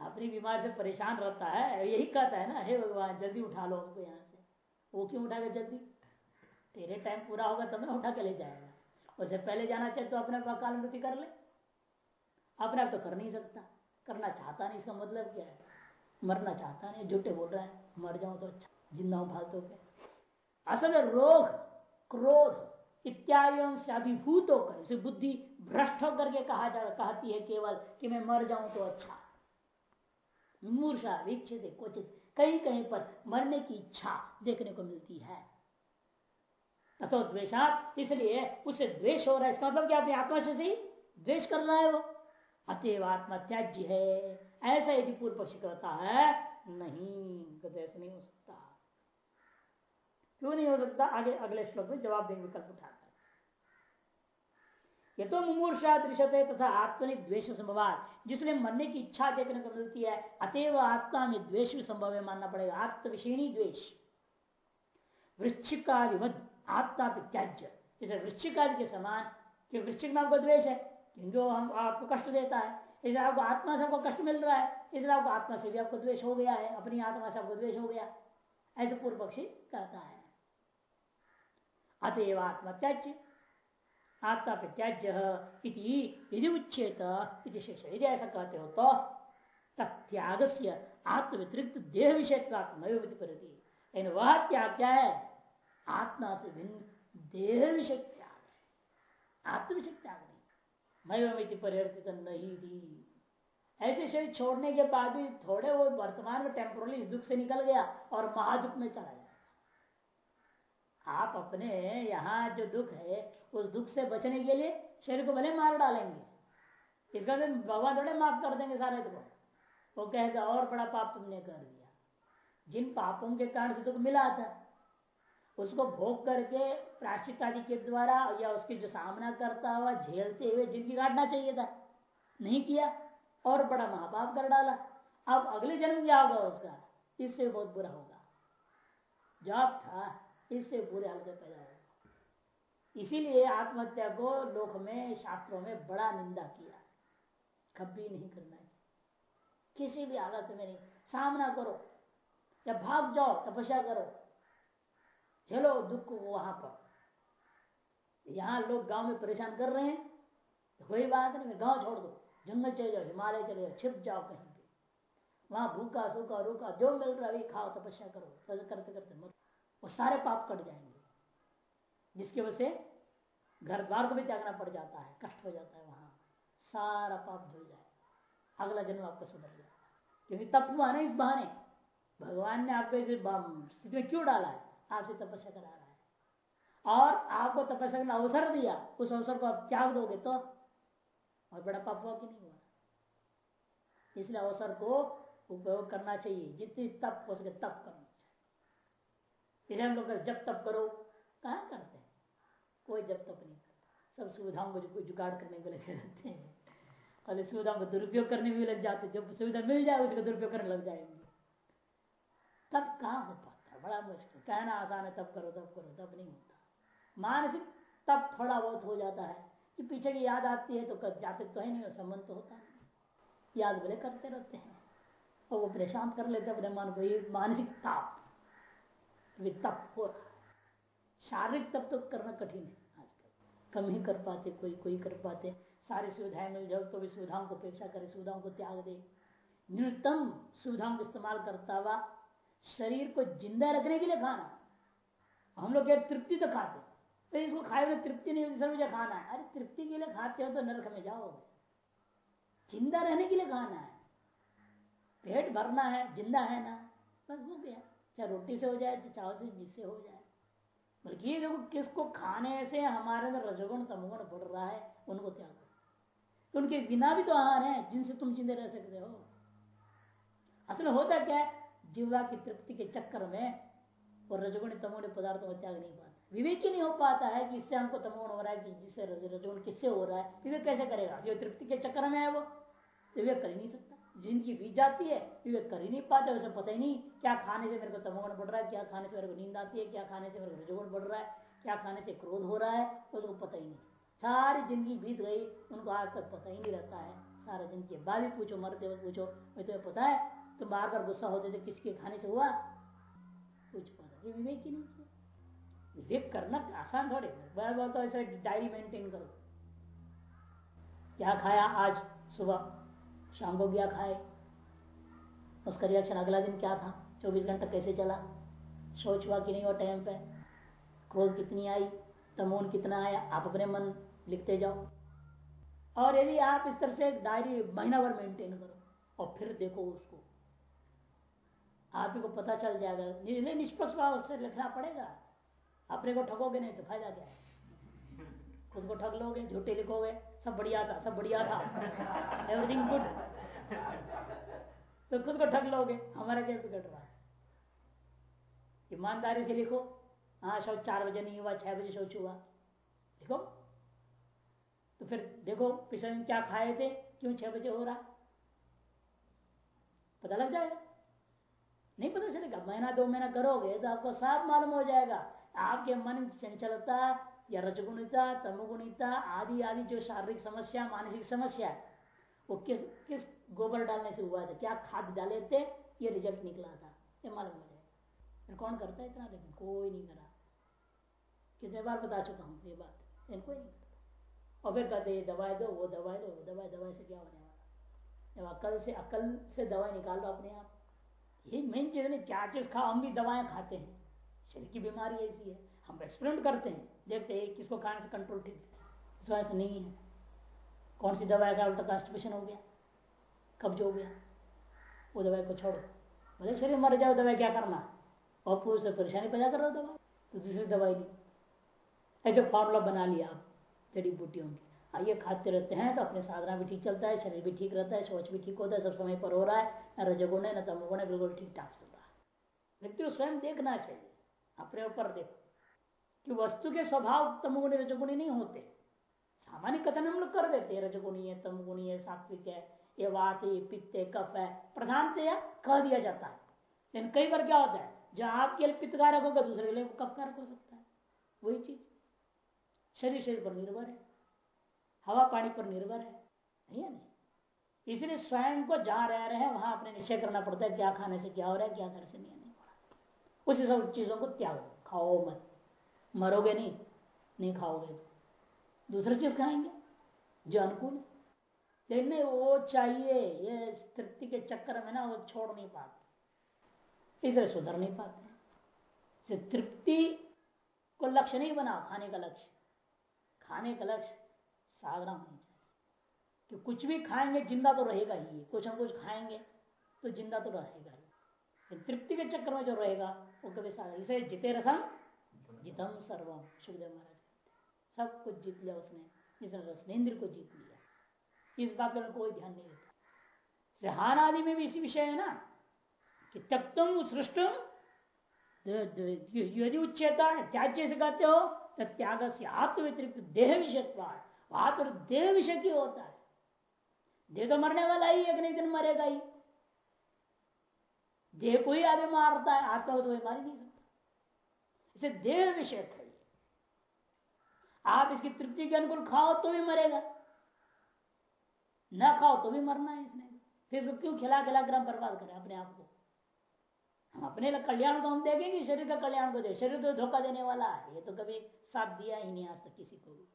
अपनी बीमार से परेशान रहता है, यही कहता है ना, हे भगवान, जल्दी उठा लो हमको यहाँ से। वो क्यों उठाएगा जल्दी? तेरे टाइम पूरा होगा तब ना उठा के ले जाएगा उससे पहले जाना चाहे तो अपने काल मृत्यु कर ले। अपने आप तो कर नहीं सकता। करना चाहता नहीं, इसका मतलब क्या है? मरना चाहता नहीं, झूठे बोल रहा है, मर जाओ तो अच्छा ज़िंदा फालतू के। असल में रोग, क्रोध, इत्यादियों से अभिभूत होकर, इसे बुद्धि भ्रष्ट होकर के कहा जा, कहती है केवल कि मैं मर जाऊँ तो अच्छा। मूर्षा विच्छेद क्वचित। कहीं कहीं पर मरने की इच्छा देखने को मिलती है। तथो द्वेषात, इसलिए उसे द्वेष हो रहा है। इसका मतलब क्या? अपनी आत्मा से सही द्वेष कर रहा है वो। अतएव आत्मा त्याज्य है। ऐसा यदि पूर्व पक्ष करता है, नहीं ऐसा नहीं हो सकता। क्यों नहीं हो सकता? आगे, अगले श्लोक में जवाब देंगे, विकल्प उठाकर। तो मुमूर्षा दृश्यते तथा आत्मनि द्वेष संभवात। जिसमें मरने की इच्छा देखने को मिलती है, अतएव आत्मा में द्वेष भी संभव है, मानना पड़ेगा। आत्मविषयणी द्वेष। वृश्चिकादिवध आत्मा त्याज्य जैसे वृश्चिकादि के समान कि वृश्चिक में आपको द्वेष है वो हम आपको कष्ट देता है इसलिए आपको आत्मा से आपको कष्ट मिल रहा है इसलिए आपको आत्मा से भी आपको द्वेष हो गया है, अपनी आत्मा से आपको द्वेष हो गया। ऐसे पूर्व पक्षी कहता है। अतएव आत्मा त्याज्य आत्मा त्याज्य यदि उच्छेद शेष यदि ऐसा कहते हो तो त्याग से आत्म व्यतिरिक्त देह विषय लेकिन वह त्याग क्या है आत्मा से भिन्न देह विषय त्याग है आत्म विषय त्याग नहीं मैं परिवर्तित नहीं थी ऐसे शरीर छोड़ने के बाद भी थोड़े वो वर्तमान में टेम्पोरली इस दुख से निकल गया और महादुख में चला गया। आप अपने यहाँ जो दुख है उस दुख से बचने के लिए शरीर को भले मार डालेंगे। इसका तो भगवान थोड़े माफ़ कर देंगे सारे दुख वो कहेगा, और बड़ा पाप तुमने कर दिया। जिन पापों के कारण से दुख मिला था, उसको भोग करके प्राश्चित आदि के द्वारा या उसके जो सामना करता हुआ झेलते हुए ज़िंदगी काटना चाहिए था। नहीं किया, और बड़ा महापाप कर डाला। अब अगले जन्म क्या होगा उसका? इससे बहुत बुरा होगा। जॉब था, इससे बुरे हाल के पैदा इसीलिए आत्महत्या को लोक में, शास्त्रों में बड़ा निंदा किया। कभी नहीं करना चाहिए। किसी भी हालत में नहीं। सामना करो। या भाग जाओ, तपस्या करो। चलो दुख को वहाँ पर। यहाँ लोग गाँव में परेशान कर रहे हैं। तो कोई बात नहीं, गाँव छोड़ दो। जंगल चले जाओ, हिमालय चले जाओ, छिप जाओ कहीं पे। वहाँ भूखा, सूखा, रूखा, जो मिल रहा है खाओ, तपस्या करो। करते करते मत वो सारे पाप कट जाएँगे। जिसकी वजह से घर द्वार को भी त्यागना पड़ जाता है, कष्ट हो जाता है वहाँ। सारा पाप धुल जाए। अगला जन्म आपका सुधर जाएगा क्योंकि तप हुआ ना इस बहाने। भगवान ने आपको स्थिति में क्यों डाला है? आपसे तपस्या करा रहा है। और आपको तपस्या का अवसर दिया। उस अवसर को आप त्याग दोगे तो और बड़ा पाप हुआ कि नहीं हुआ? इसलिए अवसर को उपयोग करना चाहिए। जितनी तप हो सके तप करना चाहिए इसलिए हम लोग जब तप करो, कहा करते हैं? कोई जब तप नहीं सब सुविधाओं को जुगाड़ करने के लगे रहते हैं। और सुविधाओं का दुरुपयोग करने में लग जाते जब सुविधा मिल जाए, उसका दुरुपयोग करने लग जाएँगे। तब कहाँ हो पाता? है बड़ा मुश्किल। कहना आसान है, तब करो तब करो, तब नहीं होता। मानसिक तब थोड़ा बहुत हो जाता है। कि पीछे की याद आती है तो कर जाते तो है नहीं संबंध तो होता नहीं। याद बड़े करते रहते हैं। और वो परेशान कर लेते अपने मन को। ये मानसिक ताप। तप हो। शारीरिक तप तो करना कठिन है। कम ही कर पाते, कोई कोई कर पाते। सारी सुविधाएँ मिल जाओ तो भी सुविधाओं को अपेक्षा करे, सुविधाओं को त्याग दे। न्यूनतम सुविधाओं को इस्तेमाल करता हुआ शरीर को ज़िंदा रखने के लिए खाना। हम लोग तृप्ति तो खाते तो इसको खाए हुए तृप्ति नहीं सर मुझे खाना है। अरे तृप्ति के लिए खाते हो तो नरक में जाओगे। ज़िंदा रहने के लिए खाना है। पेट भरना है, ज़िंदा है ना? बस हो गया। चाहे रोटी से हो जाए चावल से, जिससे हो जाए। बल्कि देखो किसको खाने से हमारे अंदर रजोगुण, तमोगुण बढ़ रहा है, उनको त्याग तो उनके बिना भी तो आहार है, जिनसे तुम जिंदे रह सकते हो। असल होता क्या है जीवा की तृप्ति के चक्कर में और रजगुण, तमोगुण पदार्थों का त्याग नहीं पाता। विवेक ही नहीं हो पाता है कि इससे हमको तमोगुण हो रहा है कि जिससे रजगुण किससे हो रहा है। विवेक कैसे करेगा? जो तृप्ति के चक्कर में है वो। तो विवेक कर ही नहीं सकता। ज़िंदगी बीत जाती है विवेक कर ही नहीं पाते, उसे पता ही नहीं क्या खाने से मेरे को तमोगुण बढ़ रहा है, क्या खाने से मेरे को नींद आती है, क्या खाने से मेरे को रजगुण बढ़ रहा है, क्या खाने से क्रोध हो रहा है, उसको पता ही नहीं। सारी ज़िंदगी बीत गई, उनको आज तक पता ही नहीं रहता है। सारा दिन के बाद भी पूछो, मरते वक्त पूछो, भाई तुम्हें पता है, तुम बार बार गुस्सा होते थे, किसके खाने से हुआ? कुछ पता ये विवेक ही नहीं किया। विवेक करना आसान थोड़े बार बार तो ऐसा डायरी मेंटेन करो। क्या खाया आज सुबह? शाम को गया खाए। उसका रिएक्शन अगला दिन क्या था? चौबीस घंटा कैसे चला? शौच हुआ कि नहीं हुआ टाइम पे? क्रोध कितनी आई? तमोन कितना आया? आप अपने मन लिखते जाओ। और यदि आप इस तरह से डायरी महीना भर मेंटेन करो, और फिर देखो उसको। आप ही को पता चल जाएगा। निर्णय निष्पक्ष भाव से लिखना पड़ेगा। अपने को ठगोगे नहीं तो फ़ायदा क्या? है खुद को ठग लोगे, झूठे लिखोगे, सब बढ़िया था, सब बढ़िया था। एवरीथिंग गुड तो खुद को ठग लोगे, हमारा क्या बिगड़ रहा है। ईमानदारी से लिखो हाँ शौच चार बजे नहीं हुआ, छह बजे शौच हुआ। लिखो। तो फिर देखो, पिछले दिन क्या खाए थे, क्यों छह बजे हो रहा? पता लग जाएगा। नहीं पता चलेगा। महीना, दो महीना करोगे तो आपको साफ़ मालूम हो जाएगा। आपके मन चंचलता, या रजगुणिता, तमगुणिता, आदि आदि जो शारीरिक समस्या, मानसिक समस्या वो किस किस गोबर डालने से हुआ था। क्या खाद डाले थे? ये रिज़ल्ट निकला था। ये मालूम हो जाएगा। कौन करता है इतना? लेकिन कोई नहीं करा। कितने बार बता चुका हूँ ये बात। लेकिन कोई नहीं करता। और फिर कहते ये दवाई दो, वो दवाई दो, वो दवाई दवाई से क्या होने वाला? जब अकल से अकल से दवाई निकाल दो अपने आप। ये मेन चीज़ नहीं क्या चीज़ खाओ हम भी दवाएँ खाते हैं। शरीर की बीमारी ऐसी है। हम एक्सपेरिमेंट करते हैं। देखते हैं किसको खाने से कंट्रोल ठीक से नहीं है। कौन सी दवाई का उल्टा कॉन्स्टिपेशन हो गया? कब्ज हो गया। वो दवाई को छोड़ो। बोले शरीर मर जाओ दवाई क्या करना? और पूछ से परेशानी पैदा कर रहा दवा तो दूसरी दवाई ली। ऐसे फॉर्मूला बना लिया आप, जड़ी बूटियों की। आइए खाते रहते हैं तो अपने साधना भी ठीक चलता है, शरीर भी ठीक रहता है, सोच भी ठीक होता है, सब समय पर हो रहा है। न रजगुण है, न तमगुण है, बिल्कुल ठीक ठाक चल रहा है। व्यक्ति को स्वयं देखना चाहिए। अपने ऊपर देखो। कि वस्तु के स्वभाव तमगुणी, रजगुणी नहीं होते। सामान्य कथन हम लोग कर देते हैं, रजगुणी है, तमगुणी है, सात्विक है। ये वात पित्त कफ है। प्रधानतया कह दिया जाता है। लेकिन कई बार क्या होता है? जो आपके लिए पित्तकारक होगा, दूसरे के लिए कफ कारक हो सकता है। वही चीज़। शरीर शरीर पर निर्भर है। हवा पानी पर निर्भर है। नहीं है नहीं इसलिए स्वयं को जहाँ रह रहे हैं, वहाँ अपने निश्चय करना पड़ता है, क्या खाने से क्या हो रहा है, क्या करने से नहीं नहीं हो उसी सब चीज़ों को त्यागो। खाओ मत। मरोगे नहीं नहीं खाओगे तो। दूसरी चीज़ खाएँगे जो अनुकूल है। लेकिन वो चाहिए, ये तृप्ति के चक्कर में ना वो छोड़ नहीं पाते। इसलिए सुधर नहीं पाते। तृप्ति को लक्ष्य नहीं बना, खाने का लक्ष्य। खाने का लक्ष्य साधना होनी चाहिए। कि कुछ भी खाएँगे, ज़िंदा तो रहेगा ही। कुछ हम कुछ खाएँगे तो ज़िंदा तो रहेगा ही। तृप्ति के चक्कर में जो रहेगा, वो कभी साधना इसे जिते रसम, जितम सर्वम। सुखदेव महाराज सब कुछ जीत लिया उसने। जिसने रसनेन्द्र को जीत लिया। इस बात पर कोई ध्यान नहीं देता हान आदि में भी इसी विषय है ना, कि त्यक्तम सृष्टम यदि उच्चता त्याज्य से कहते हो तो त्याग से आत्म व्यतिरिक्त देह तो देह विषय क्यों होता है? देह तो मरने वाला ही, एक नहीं दिन मरेगा ही। देह को ही आदमी मारता है, आत्मा को तो मार ही नहीं सकता। इसे देह विषय है आप इसकी तृप्ति के अनुकूल खाओ तो भी मरेगा। ना खाओ तो भी मरना है इसने। फिर क्यों खिला खिला कर बर्बाद करें अपने आप को? हम अपने कल्याण को हम देखेंगे, शरीर का कल्याण को दे शरीर तो धोखा देने वाला है। ये तो कभी साथ दिया ही नहीं आज तक किसी को भी।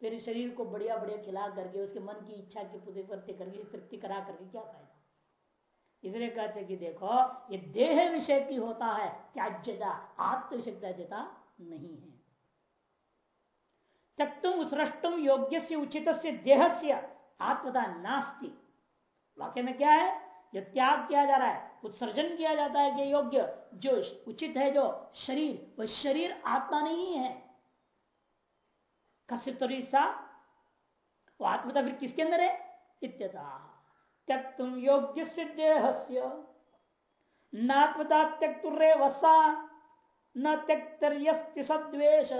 फिर शरीर को बढ़िया बढ़िया खिला करके, उसके मन की इच्छा की पूर्ति करके, तृप्ति करा करके क्या फ़ायदा? इसलिए कहते कि देखो, ये देह विषय की होता है, त्याज्यता आत्म विषय त्याज्यता नहीं है। त्यक्तुम उत्सृष्टुम योग्य से उचित से देह से आत्मता नास्ती। वाक्य में क्या है? जो त्याग किया जा रहा है, उत्सर्जन किया जाता है कि योग्य, जो उचित है, जो शरीर, वह शरीर आत्मा नहीं है। कसितरीसा वो आत्मता फिर किसके अंदर है? इत्यता त्यक्तुम योग्य से देह नात्मता त्यक्तुरे वसा, न त्यक्तर्यस्ति सद्वेश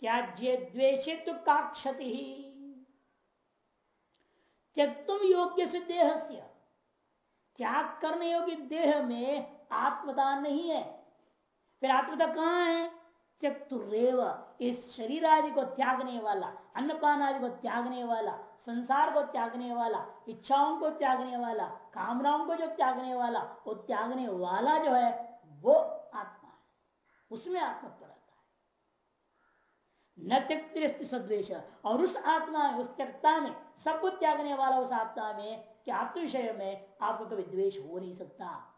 त्याज्य द्वेषे तो का क्षति त्यक्तुम योग्य से देह से त्याग करने योग्य देह में आत्मता नहीं है। फिर आत्मता कहाँ है? त्यक्तुरेव। इस शरीर आदि को त्यागने वाला अन्नपान आदि को त्यागने वाला, संसार को त्यागने वाला, इच्छाओं को त्यागने वाला, कामनाओं को जो त्यागने वाला, वो त्यागने वाला जो है, वो आत्मा है। उसमें आत्मत्व न त्यक्त सद्वेश। और उस आत्मा, उस त्यक्ता में सब कुछ त्यागने वाला उस आत्मा में, कि आत्म विषय में आपको कभी द्वेष हो नहीं सकता।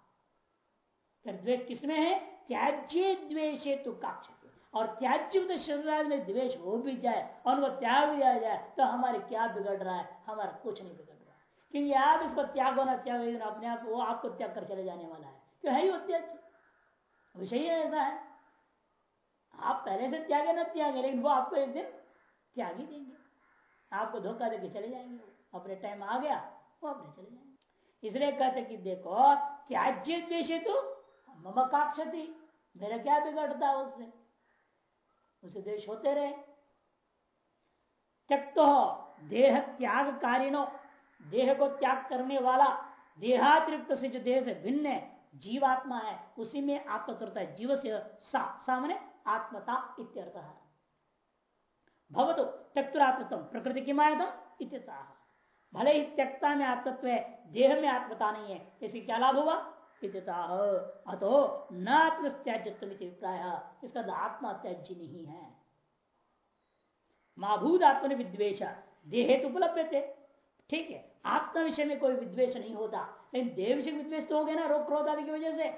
फिर द्वेष किसमें है? त्याज्य द्वेषे तो काक्ष और त्याज्य शरीर में द्वेष हो भी जाए और उनको त्याग आ जाए तो हमारे क्या बिगड़ रहा है? हमारा कुछ नहीं बिगड़ रहा। है क्योंकि आप इसको त्याग होना त्याग अपने आप वो आपको त्याग कर चले जाने वाला है। तो है ही वो त्याग विषय ऐसा है। आप पहले से त्यागे ना त्यागे लेकिन वो आपको एक दिन त्याग ही देंगे। आपको धोखा देके चले जाएँगे अपने टाइम आ गया, वो अपने चले जाएँगे। इसलिए कहते कि देखो त्याज्य द्वेश तो? मम काक्षति मेरा क्या बिगड़ता उससे? उसे देश होते रहे। त्यक्त हो, देह त्याग कारिणो। देह को त्याग करने वाला, देहातिरिक्त से जो देह से भिन्न है, जीवात्मा है, उसी में आपका आत्मतरता है। जीव से सा, सामने आत्मता इत्यर्थ। भवतो त्यक्तुरात्मतम प्रकृति की मायतम इत्यता भले ही त्यक्ता में आत्मत्व है देह में आत्मता नहीं है इसे क्या लाभ हुआ? अतो न आत्मत्याज्यत्व अभिप्राय। इसका तो आत्मा त्याज्य नहीं है। माभूत आत्म विद्वेश देहे तो उपलब्ध थे। ठीक है, आत्मा विषय में कोई विद्वेश नहीं होता, लेकिन देह विषय विद्वेश तो हो गया ना, रोग क्रोध आदि की वजह से।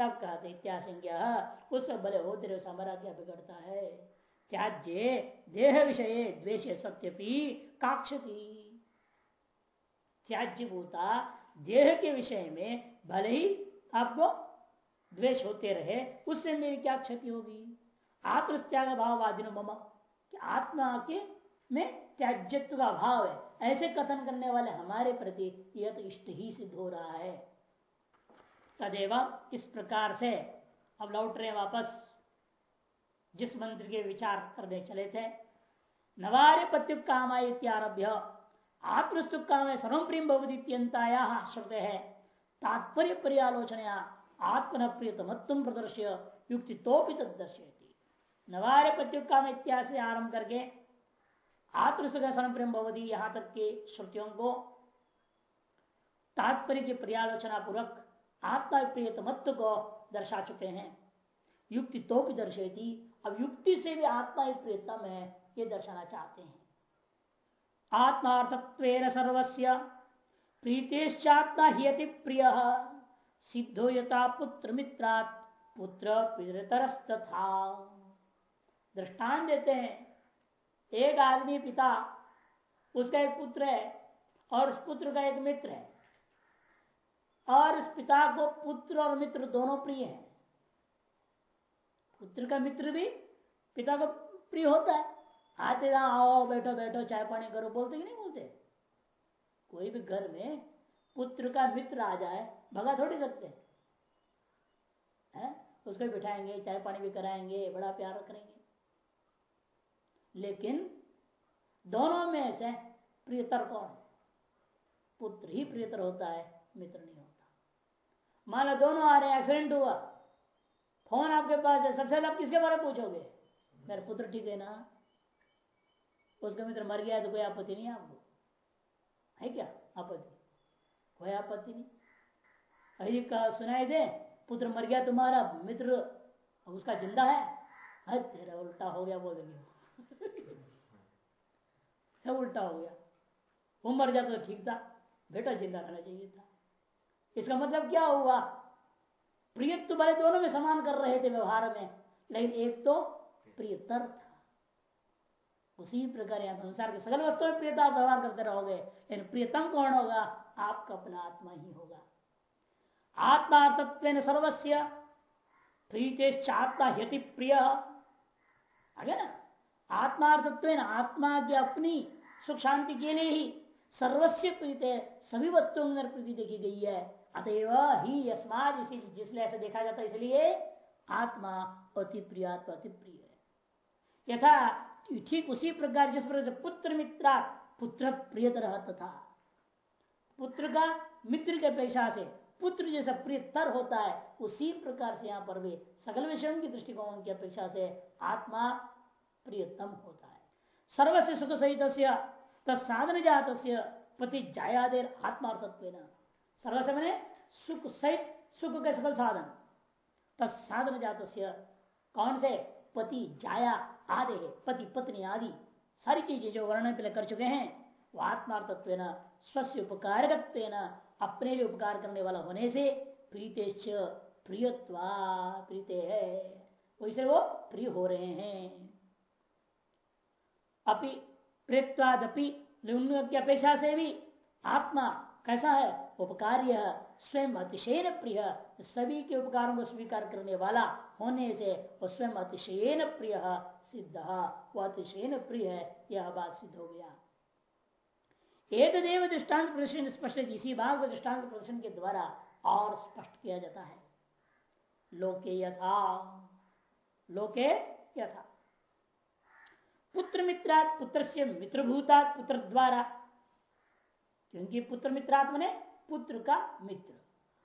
तब कहते इत्याशंज्ञा उस बड़े होते हमारा क्या बिगड़ता है। त्याज्य, देह विषय द्वेश सत्यपी काक्षती। त्याज्य भूता, देह के विषय में भले ही आपको द्वेष होते रहे, उससे मेरी क्या क्षति होगी? आत्मत्याग भाववादी मम आत्मा के में त्याज्यत्व का भाव है। ऐसे कथन करने वाले हमारे प्रति यह तो इष्ट ही सिद्ध हो रहा है। तदेव इस प्रकार से अब लौट रहे वापस। जिस मंत्र के विचार करने चले थे, नवार्य पत्यु काम इत्यारभ्य आत्मस्तुक काम सर्व प्रेम भवदीत्यंताया श्रुते है। तात्पर्य पर्यालोचनया आत्मन प्रियतमत्व प्रदर्श्य युक्ति तो भी तदर्शयती नवार्य पत्यु काम इत्यादि से आरंभ करके आत्मसुख प्रेम भवती यहाँ तक के श्रुतियों को तात्पर्य की पर्यालोचना पूर्वक आत्मा प्रियतमत्व को दर्शा चुके हैं। युक्ति तो भी दर्शेती, अब युक्ति से भी आत्मा एक प्रियतम है, ये दर्शाना चाहते हैं। आत्मार्थत्व सर्वस्य, प्रीतेश्चात्मा हियति प्रिय, सिद्धो यथा पुत्र मित्रात पुत्र पितरस्तथा दृष्टान देते हैं, एक आदमी पिता, उसका एक पुत्र है, और उस पुत्र का एक मित्र है। और इस पिता को पुत्र और मित्र दोनों प्रिय हैं। पुत्र का मित्र भी पिता को प्रिय होता है। आते आओ, बैठो बैठो, चाय पानी करो, बोलते कि नहीं बोलते। कोई भी घर में पुत्र का मित्र आ जाए, भगा थोड़ी सकते हैं। उसको बिठाएँगे, चाय पानी भी कराएँगे, बड़ा प्यार करेंगे। लेकिन दोनों में से प्रियतर कौन पुत्र ही प्रियतर होता है, मित्र नहीं मान लो दोनों आ रहे हैं एक्सीडेंट हुआ। फ़ोन आपके पास है, सबसे आप किसके बारे में पूछोगे? मेरा पुत्र ठीक है ना? उसका मित्र मर गया तो कोई आपत्ति नहीं आपको? है क्या आपत्ति? कोई आपत्ति नहीं। अरे का सुनाई दे, पुत्र मर गया तुम्हारा मित्र उसका ज़िंदा है? तेरा उल्टा हो गया बोलेंगे सब उल्टा हो गया। वो मर जाता तो ठीक था, बेटा ज़िंदा रहना चाहिए था। इसका मतलब क्या हुआ? प्रिय तो भले दोनों में समान कर रहे थे व्यवहार में, लेकिन एक तो प्रियतर था। उसी प्रकार यहाँ संसार के सगल वस्तु में प्रियता व्यवहार करते रहोगे, लेकिन प्रियतम कौन होगा? आपका अपना आत्मा ही होगा। आत्मा तत्व सर्वस्व प्रीतेश्चात्मा यति प्रिय। आगे ना? आत्मार्थत्व आत्मा की अपनी सुख शांति के लिए ही सर्वस्व प्रीत, सभी वस्तुओं में प्रीति देखी गई है। अतएव ही अस्माद इसी जिसलिए ऐसे देखा जाता है, इसलिए आत्मा अति प्रिय, आत्मा अति प्रिय है। यथा ठीक उसी प्रकार जिस प्रकार से पुत्र मित्रा, पुत्र प्रियतर तथा। पुत्र का मित्र के पेशा से पुत्र जैसा प्रियतर होता है, उसी प्रकार से यहाँ पर भी सकल विषयों की दृष्टिकोण की अपेक्षा से आत्मा प्रियतम होता है। सर्वस्व सुख सहित साधन जात पति जायादेर आत्मार्थत्व सर्वस्व मैंने सुख सहित सुख के सकल साधन। तत्साधन जात कौन से? पति जाया आदि है, पति पत्नी आदि। सारी चीज़ें जो वर्णन पहले कर चुके हैं, वो आत्मार्थत्व स्वस्थ उपकारक अपने लिए उपकार करने वाला होने से प्रीतेश्च प्रियत्वा प्रीते है। वैसे वो प्रिय हो रहे हैं। अपि प्रेत्वादपि की अपेक्षा से भी आत्मा कैसा है? उपकार्य, स्वयं अतिशयन प्रिय सभी के उपकारों को स्वीकार करने वाला होने से वो स्वयं अतिशयन प्रिय सिद्ध वो अतिशयन प्रिय है, यह बात सिद्ध हो गया। एक देव दृष्टांत प्रदर्शन स्पष्ट इसी बात को दृष्टांत प्रदर्शन के द्वारा और स्पष्ट किया जाता है। लोके यथा लोके यथा। पुत्र मित्रात पुत्र से मित्रभूतात पुत्र द्वारा क्योंकि पुत्र मित्रात्म ने पुत्र का मित्र।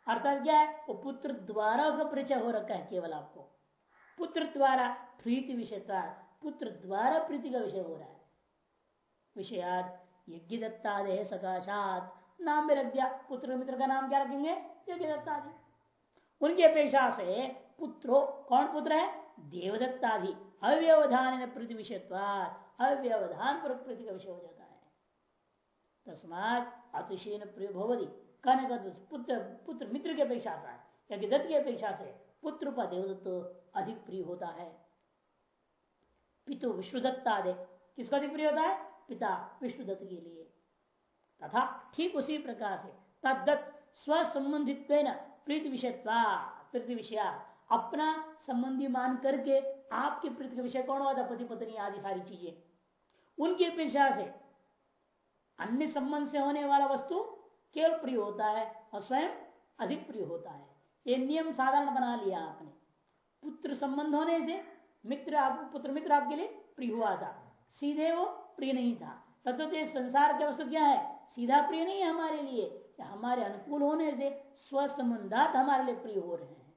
अर्थात क्या है? वो पुत्र द्वारा उसका परिचय हो रखा है केवल आपको। पुत्र द्वारा प्रीति विषय पुत्र द्वारा प्रीति का विषय हो रहा है। विषयाद यज्ञ दत्तादे सकाशात। नाम में रख दिया। पुत्र मित्र का नाम क्या रखेंगे? यज्ञ दत्तादि उनकी अपेक्षा से पुत्रो, कौन पुत्र है? देवदत्तादि। अव्यवधान प्रति विषय अव्यवधान पर प्रति का विषय हो जाता है। तस्मात अतिशय प्रिय भवदी कहने का पुत्र पुत्र मित्र की अपेक्षा से या दत्त की अपेक्षा से पुत्र का देवदत्त अधिक प्रिय होता है। पितु विष्णुदत्ता दे। किसको अधिक प्रिय होता है? पिता विष्णुदत्त के लिए। तथा ठीक उसी प्रकार से तद्दत्त स्व संबंधित प्रीति विषय प्रीति विषय अपना संबंधी मान करके आपके प्रीति विषय कौन होता पति, पत्नी आदि सारी चीज़ें। उनकी अपेक्षा से अन्य संबंध से होने वाला वस्तु केवल प्रिय होता है और स्वयं अधिक प्रिय होता है। ये नियम साधारण बना लिया आपने। पुत्र संबंध होने से मित्र आप, पुत्र मित्र आपके लिए प्रिय हुआ था। सीधे वो प्रिय नहीं था। तत्व संसार के वस्तु क्या है? सीधा प्रिय नहीं है हमारे लिए। हमारे अनुकूल होने से स्वसंबंधात हमारे लिए प्रिय हो रहे हैं।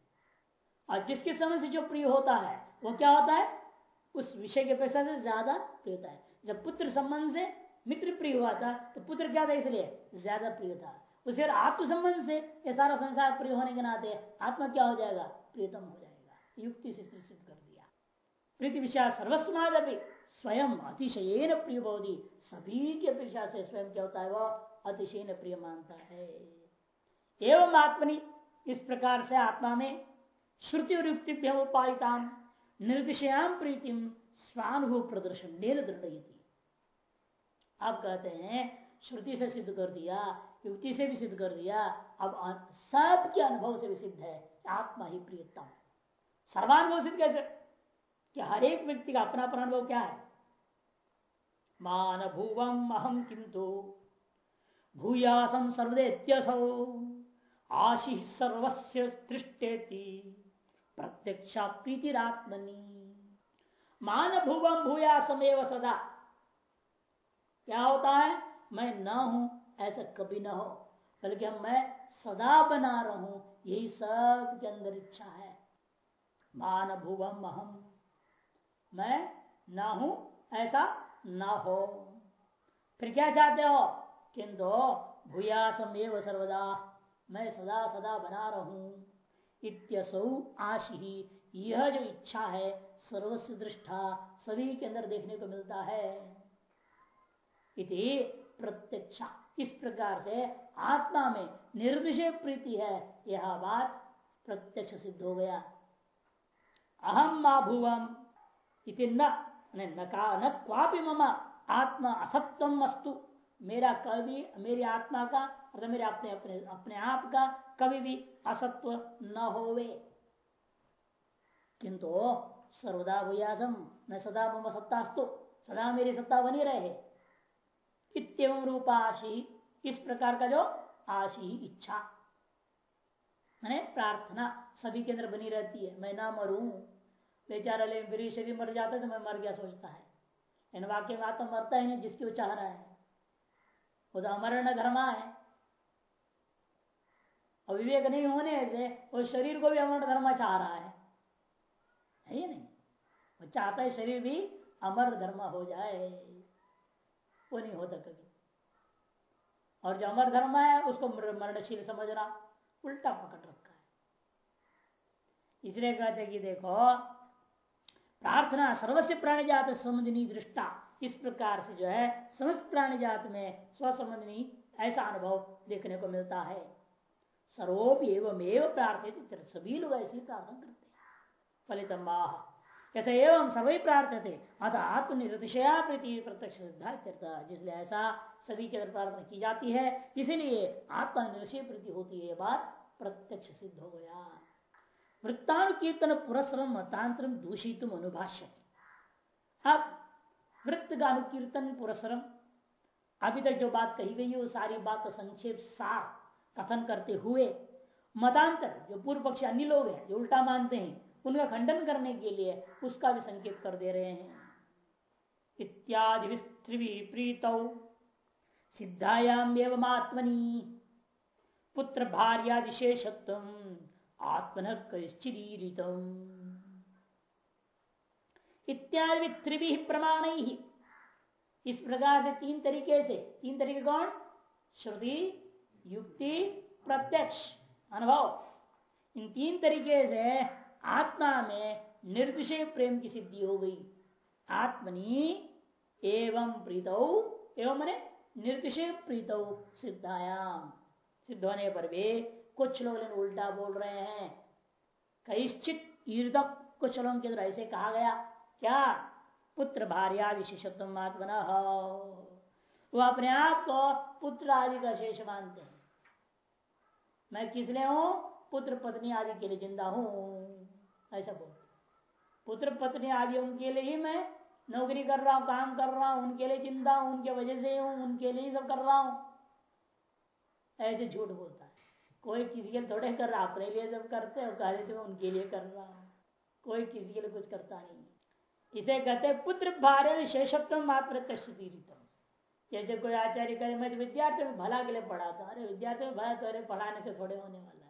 और जिसके समय से जो प्रिय होता है, वो क्या होता है? उस विषय के पैसा से ज़्यादा प्रिय है। जब पुत्र संबंध से मित्र प्रिय हुआ था तो पुत्र क्या था इसलिए? ज़्यादा प्रिय था। उसे आत्म संबंध से ये सारा संसार प्रिय होने के नाते आत्मा क्या हो जाएगा? प्रियतम हो जाएगा। युक्ति से सिद्ध कर दिया। प्रीति विषय सर्वस्माद स्वयं अतिशय प्रिय बोधी सभी की अपेक्षा से स्वयं क्या होता है वह अतिशय प्रिय मानता है। एवं आत्मनि, इस प्रकार से आत्मा में श्रुति और युक्ति उपायता निर्दिशयाम प्रीतिम स्वानुभव प्रदर्शन नेल दृढ़ आप कहते हैं, श्रुति से सिद्ध कर दिया, युक्ति से भी सिद्ध कर दिया, अब सबके अनुभव से भी सिद्ध है, आत्मा ही प्रियतम। सर्वानुभव सिद्ध कैसे? कि हर एक व्यक्ति का अपना अपना अनुभव क्या है? मान भूवम अहम किंतु भूयासम सर्वदेत्यसौ, आशी सर्वस्य दृष्टेति प्रत्यक्षा प्रीतिरात्मनि मान भुवम भूया समेव सदा। क्या होता है? मैं न हूँ, ऐसा कभी न हो। बल्कि हम मैं सदा बना रहूँ, यही सब के अंदर इच्छा है। मान भुवम अहम। मैं न हूँ, ऐसा न हो। फिर क्या चाहते हो? किंतु भूया समेव सर्वदा। मैं सदा सदा बना रहूँ। इत्यसौ आशी यह जो इच्छा है सर्वस्व दृष्टा, सभी के अंदर देखने को मिलता है। इति प्रत्यक्षा। इस प्रकार से आत्मा में निर्दिशय प्रीति है, यह बात प्रत्यक्ष सिद्ध हो गया। अहम मा भुवम इति न न मम आत्मा असत्वम अस्तु। मेरा कभी मेरी आत्मा का, अर्थात मेरे अपने अपने अपने आप का कभी भी असत्व न होवे। किंतु सर्वदा भूयासम मैं सदा मम सत्तास्तु सदा मेरी सत्ता बनी रहे। इतम रूपा आशी, इस प्रकार का जो आशी इच्छा। मैंने प्रार्थना सभी के अंदर बनी रहती है। मैं ना मरू बेचारा ले मेरी शरीर मर जाता तो मैं मर गया सोचता है। इन वाक्य में आत्मा मरता ही नहीं, जिसकी वो चाह रहा है। वो तो अमरण धर्मा है। और विवेक नहीं होने से वो शरीर को भी अमर धर्म चाह रहा है है नहीं? वो चाहता है शरीर भी अमर धर्म हो जाए। वो नहीं होता कभी और जो अमर धर्म है, उसको मरणशील समझना उल्टा पकड़ रखा है। इसलिए कहते कि देखो, प्रार्थना सर्वस्व प्राणी जात संबंधी दृष्टा, इस प्रकार से जो है, समस्त प्राणी जात में स्वसंबंधी ऐसा अनुभव देखने को मिलता है। सर्वोप एवं एवं प्रार्थित सभी लोग ऐसी प्रार्थना करते हैं। फलित माह यथ एवं सर्वे प्रार्थते। अतः आत्मनिर्दिशया प्रीति प्रत्यक्ष सिद्धा जिसलिए ऐसा सभी के प्रार्थना की जाती है, इसीलिए आत्मनिर्दय प्रीति होती है बात प्रत्यक्ष सिद्ध हो गया। वृत्तानुकीर्तन पुरस्म मतांतर दूषित अनुभाष्य अब वृत्त का अनुकीर्तन पुरस्म अभी तक जो बात कही गई है, वो सारी बात का संक्षेप सार कथन करते हुए, मतांतर, जो पूर्व पक्ष अन्य लोग हैं, जो उल्टा मानते हैं उनका खंडन करने के लिए उसका भी संकेत कर दे रहे हैं। इत्यादि प्रीत सिद्धायाम एवं पुत्र भार्यादिशेषत्व आत्मन कश्चिदीरित इत्यादि त्रिवी प्रमाण। ही इस प्रकार से तीन तरीके से, तीन तरीके कौन? श्रुति, युक्ति, प्रत्यक्ष, अनुभव। इन तीन तरीके से आत्मा में निर्दिशय प्रेम की सिद्धि हो गई। आत्मनि एवं प्रीत, एवं मैंने निर्दिशय प्रीत सिद्धायाम। सिद्ध होने पर भी कुछ लोग उल्टा बोल रहे हैं। कैश्चित ईर्दम कुछ लोगों के द्वारा ऐसे कहा गया। क्या? पुत्र भार्या विशेषत्व आत्मन। वो अपने आप को पुत्र आदि का शेष मानते हैं। मैं किस लिए हूँ? पुत्र पत्नी आदि के लिए ज़िंदा हूँ। ऐसा बोल। पुत्र पत्नी आदि, उनके लिए ही मैं नौकरी कर रहा हूँ, काम कर रहा हूँ, उनके लिए चिंता उनके वजह से हूँ, उनके लिए सब कर रहा हूँ। ऐसे झूठ बोलता है। कोई किसी के थोड़े कर रहा, अपने लिए सब करते हो कह देते उनके लिए कर रहा हूँ। कोई किसी के लिए कुछ करता नहीं इसे कहते पुत्र भार्य शेषत्व मात्र जैसे कोई आचार्य करे, मैं तो विद्यार्थी में भला के लिए पढ़ाता अरे विद्यार्थी में भला तो अरे, पढ़ाने से थोड़े होने वाला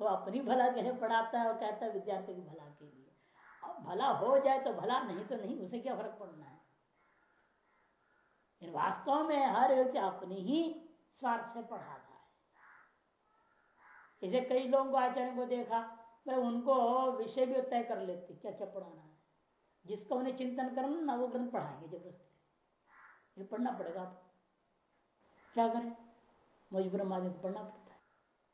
वो अपनी भला के लिए पढ़ाता है और कहता है विद्यार्थी की भला के लिए। अब भला हो जाए तो भला, नहीं तो नहीं, उसे क्या फ़र्क पड़ना है? वास्तव में हर व्यक्ति अपनी ही स्वार्थ से पढ़ाता है। इसे कई लोगों को, आचार्य को देखा, मैं उनको विषय भी तय कर लेते, क्या क्या पढ़ाना है। जिसका उन्हें चिंतन करना ना, वो ग्रंथ पढ़ाएँगे, ज़बरदस्ती। ये पढ़ना पड़ेगा आप क्या करें? मजबूर आदमी को पढ़ना पड़ता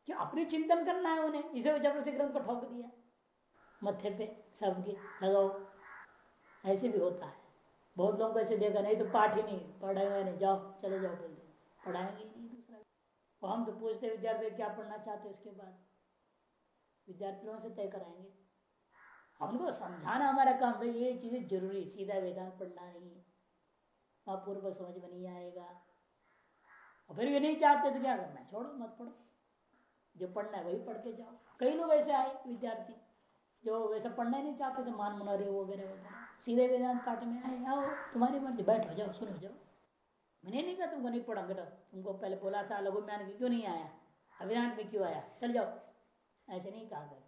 क्या अपने चिंतन करना है उन्हें? इसे ज़बरदस्ती ग्रंथ को ठोक दिया। मथे पे सबके लगाओ। ऐसे भी होता है। बहुत लोगों को ऐसे देखा, नहीं तो पाठ ही नहीं पढ़ेगा नहीं। जाओ, चले जाओ बोल पढ़ाएँगे नहीं दूसरा। तो हम तो पूछते विद्यार्थी क्या पढ़ना चाहते उसके बाद? विद्यार्थियों से तय कराएँगे। हमको समझाना हमारा काम, भाई, ये चीज़ें ज़रूरी सीधा वेदांत पढ़ना नहीं वहाँ पूर्व समझ में नहीं आएगा। और फिर ये नहीं चाहते तो क्या करना छोड़ो, मत पढ़ो। जो पढ़ना है वही पढ़ के जाओ। कई लोग ऐसे आए विद्यार्थी, जो वैसे पढ़ना ही नहीं चाहते थे मान मुनारे वगैरह वगैरह सीधे वेदांत पाठ में आए, आओ, तुम्हारी मर्ज़ी, बैठो, जाओ, सुनो, जाओ। मैंने नहीं कहा तुमको नहीं पढ़ा, बेटा, तुमको पहले बोला था, लघु म्यान क्यों नहीं आया? अभिधान में क्यों आया? चल जाओ। ऐसे नहीं कहा गया।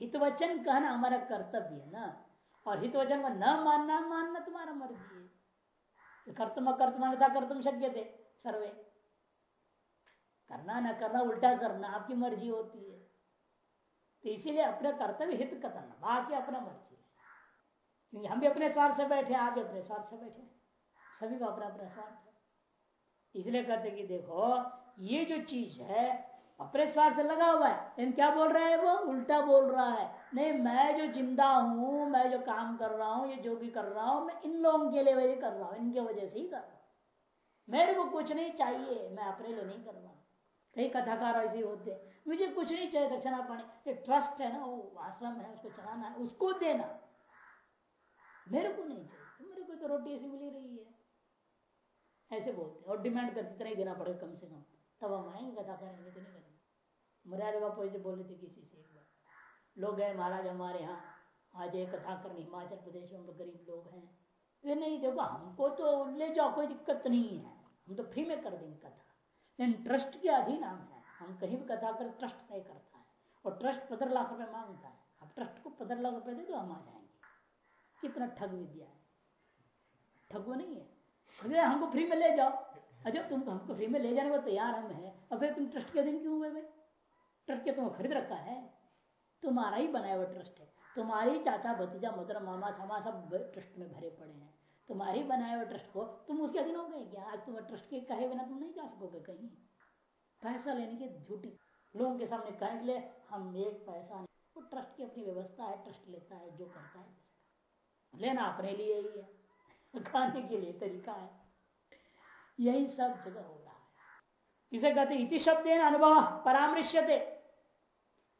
हितवचन कहना हमारा कर्तव्य है ना? और हितवचन को न मानना मानना तुम्हारा मर्ज़ी है। कर्तम कर्तम था कर तुम शक्य थे सर्वे। करना ना करना, उल्टा करना, आपकी मर्ज़ी होती है। तो इसीलिए अपने कर्तव्य हित कथन बाकी अपना मर्ज़ी है। क्योंकि हम भी अपने स्वार्थ से बैठे आप भी अपने स्वार्थ से बैठे सभी का अपना अपना स्वार्थ है। इसलिए कहते कि देखो, ये जो चीज़ है, अपने स्वार्थ से लगा हुआ है। लेकिन क्या बोल रहा है वो? उल्टा बोल रहा है। नहीं, मैं जो ज़िंदा हूँ, मैं जो काम कर रहा हूँ, ये जो भी कर रहा हूँ, मैं इन लोगों के लिए वजह कर रहा हूँ, इनके वजह से ही कर रहा हूँ। मेरे को कुछ नहीं चाहिए, मैं अपने लिए नहीं कर रहा कई कथाकार ऐसे होते मुझे कुछ नहीं चाहिए दक्षिणा पानी। एक ट्रस्ट है ना, वो आश्रम है, उसको चलाना है, उसको देना। मेरे को नहीं चाहिए। मेरे को तो रोटी ऐसी मिली रही है। ऐसे बोलते और डिमांड करते, इतना ही देना पड़ेगा कम से कम। तब हम आएँगे कथा करेंगे तो नहीं करेंगे। मुरारे बापू ऐसे बोले थे किसी से एक बार। लोग गए, महाराज, हमारे यहाँ आज एक कथा करनी हिमाचल प्रदेश में गरीब लोग हैं। वे नहीं देखो हमको तो ले जाओ, कोई दिक्कत नहीं है। हम तो फ्री में कर देंगे कथा। लेकिन ट्रस्ट के अधीन हम है। हम कहीं भी कथा कर, ट्रस्ट तय करता है। और ट्रस्ट पंद्रह लाख रुपए माँगता है। अब ट्रस्ट को पंद्रह लाख रुपए दे दो, हम आ जाएँगे। कितना ठग विद्या है। ठगो नहीं है। अगर हमको फ्री में ले जाओ। अजब तुम हमको फ्री में ले जाने को तैयार हम है। और फिर तुम ट्रस्ट के अधीन क्यों हुए भाई? ट्रस्ट के तुम खरीद रखा है। तुम्हारा ही बनाया हुआ ट्रस्ट है। तुम्हारी चाचा, भतीजा, मोदरा, मामा छमा सब ट्रस्ट में भरे पड़े हैं। तुम्हारी बनाए हुए ट्रस्ट को, तुम उसके अधीन हो गए क्या? आज तुम ट्रस्ट के कहे बिना तुम नहीं जा सकोगे कहीं। पैसा लेने की झूठी। लोगों के सामने कहने लिए हम एक पैसा नहीं। वो ट्रस्ट की अपनी व्यवस्था है ट्रस्ट लेता है, जो करता है। लेना अपने लिए ही है। खाने के लिए तरीका है। यही सब जगह हो रहा है। इसे कहते इति शब्द अनुभव परामृश्यते।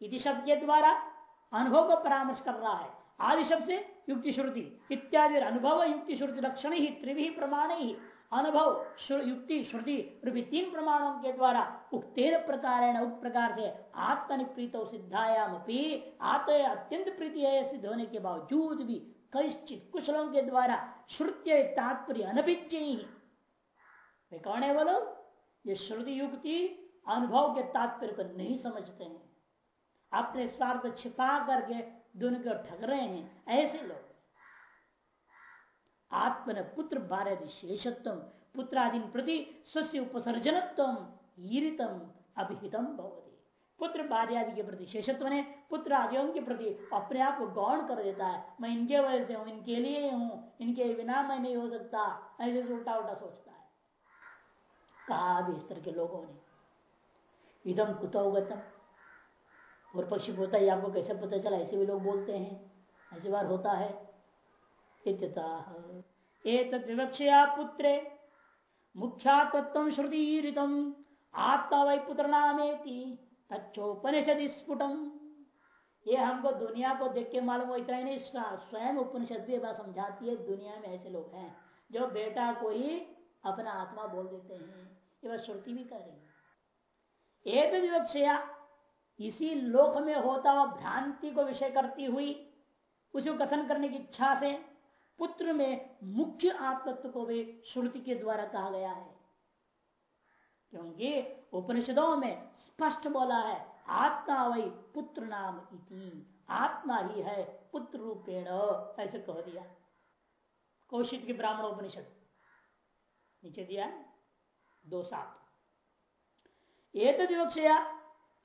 इति शब्द के द्वारा अनुभव को परामर्श कर रहा है। आदि शब्द से युक्ति श्रुति। इत्यादि अनुभव युक्ति श्रुति लक्षण ही त्रिवी प्रमाण। ही अनुभव युक्ति श्रुति रूपी तीन प्रमाणों के द्वारा उक्तेन प्रकार उक्त प्रकार से आत्मनिप्रीत सिद्धायाम आत्म अत्यंत प्रीति है सिद्ध होने के बावजूद भी कईश्चित कुछ लोगों के द्वारा श्रुत्य तात्पर्य अनभिज्ञ। वे कौन है बोलो ये श्रुति युक्ति अनुभव के तात्पर्य को नहीं समझते हैं। अपने स्वार्थ छिपा करके दोनों को ठग रहे हैं। ऐसे लोग। आत्मन पुत्र बारे शेषत्व पुत्रादि प्रति स्वस्थ उपसर्जनत्व ईरितम अभिहितम भवती। पुत्र बार्यादि के प्रति शेषत्व ने, पुत्र आदियों के प्रति अपने आप को गौण कर देता है। मैं इनके वजह से हूँ, इनके लिए हूँ, इनके बिना मैं नहीं हो सकता, ऐसे उल्टा उल्टा सोचता है। कहा भी इस तरह के लोगों ने इदम कुतोगतम और पक्षी बोलता है आपको कैसे पता चला? ऐसे भी लोग बोलते हैं। ऐसी बार होता है। विवक्षया पुत्रे मुख्यात्व श्रुति आत्मा वै पुत्र नामेति, तच्चोपनिषद स्फुटम। ये हमको दुनिया को देख के मालूम इतना ही नहीं स्वयं उपनिषद भी बात समझाती है, दुनिया में ऐसे लोग हैं, जो बेटा को ही अपना आत्मा बोल देते हैं। ये बात श्रुति भी कह रही है। एक विवक्षया इसी लोक में होता हुआ भ्रांति को विषय करती हुई उसको कथन करने की इच्छा से पुत्र में मुख्य आत्मत्व को भी श्रुति के द्वारा कहा गया है। क्योंकि उपनिषदों में स्पष्ट बोला है, आत्मा वही पुत्र नाम इति, आत्मा ही है पुत्र रूपेण, ऐसे कह दिया। कौशिक के ब्राह्मण उपनिषद, नीचे दिया दो सात। एक विवक्षया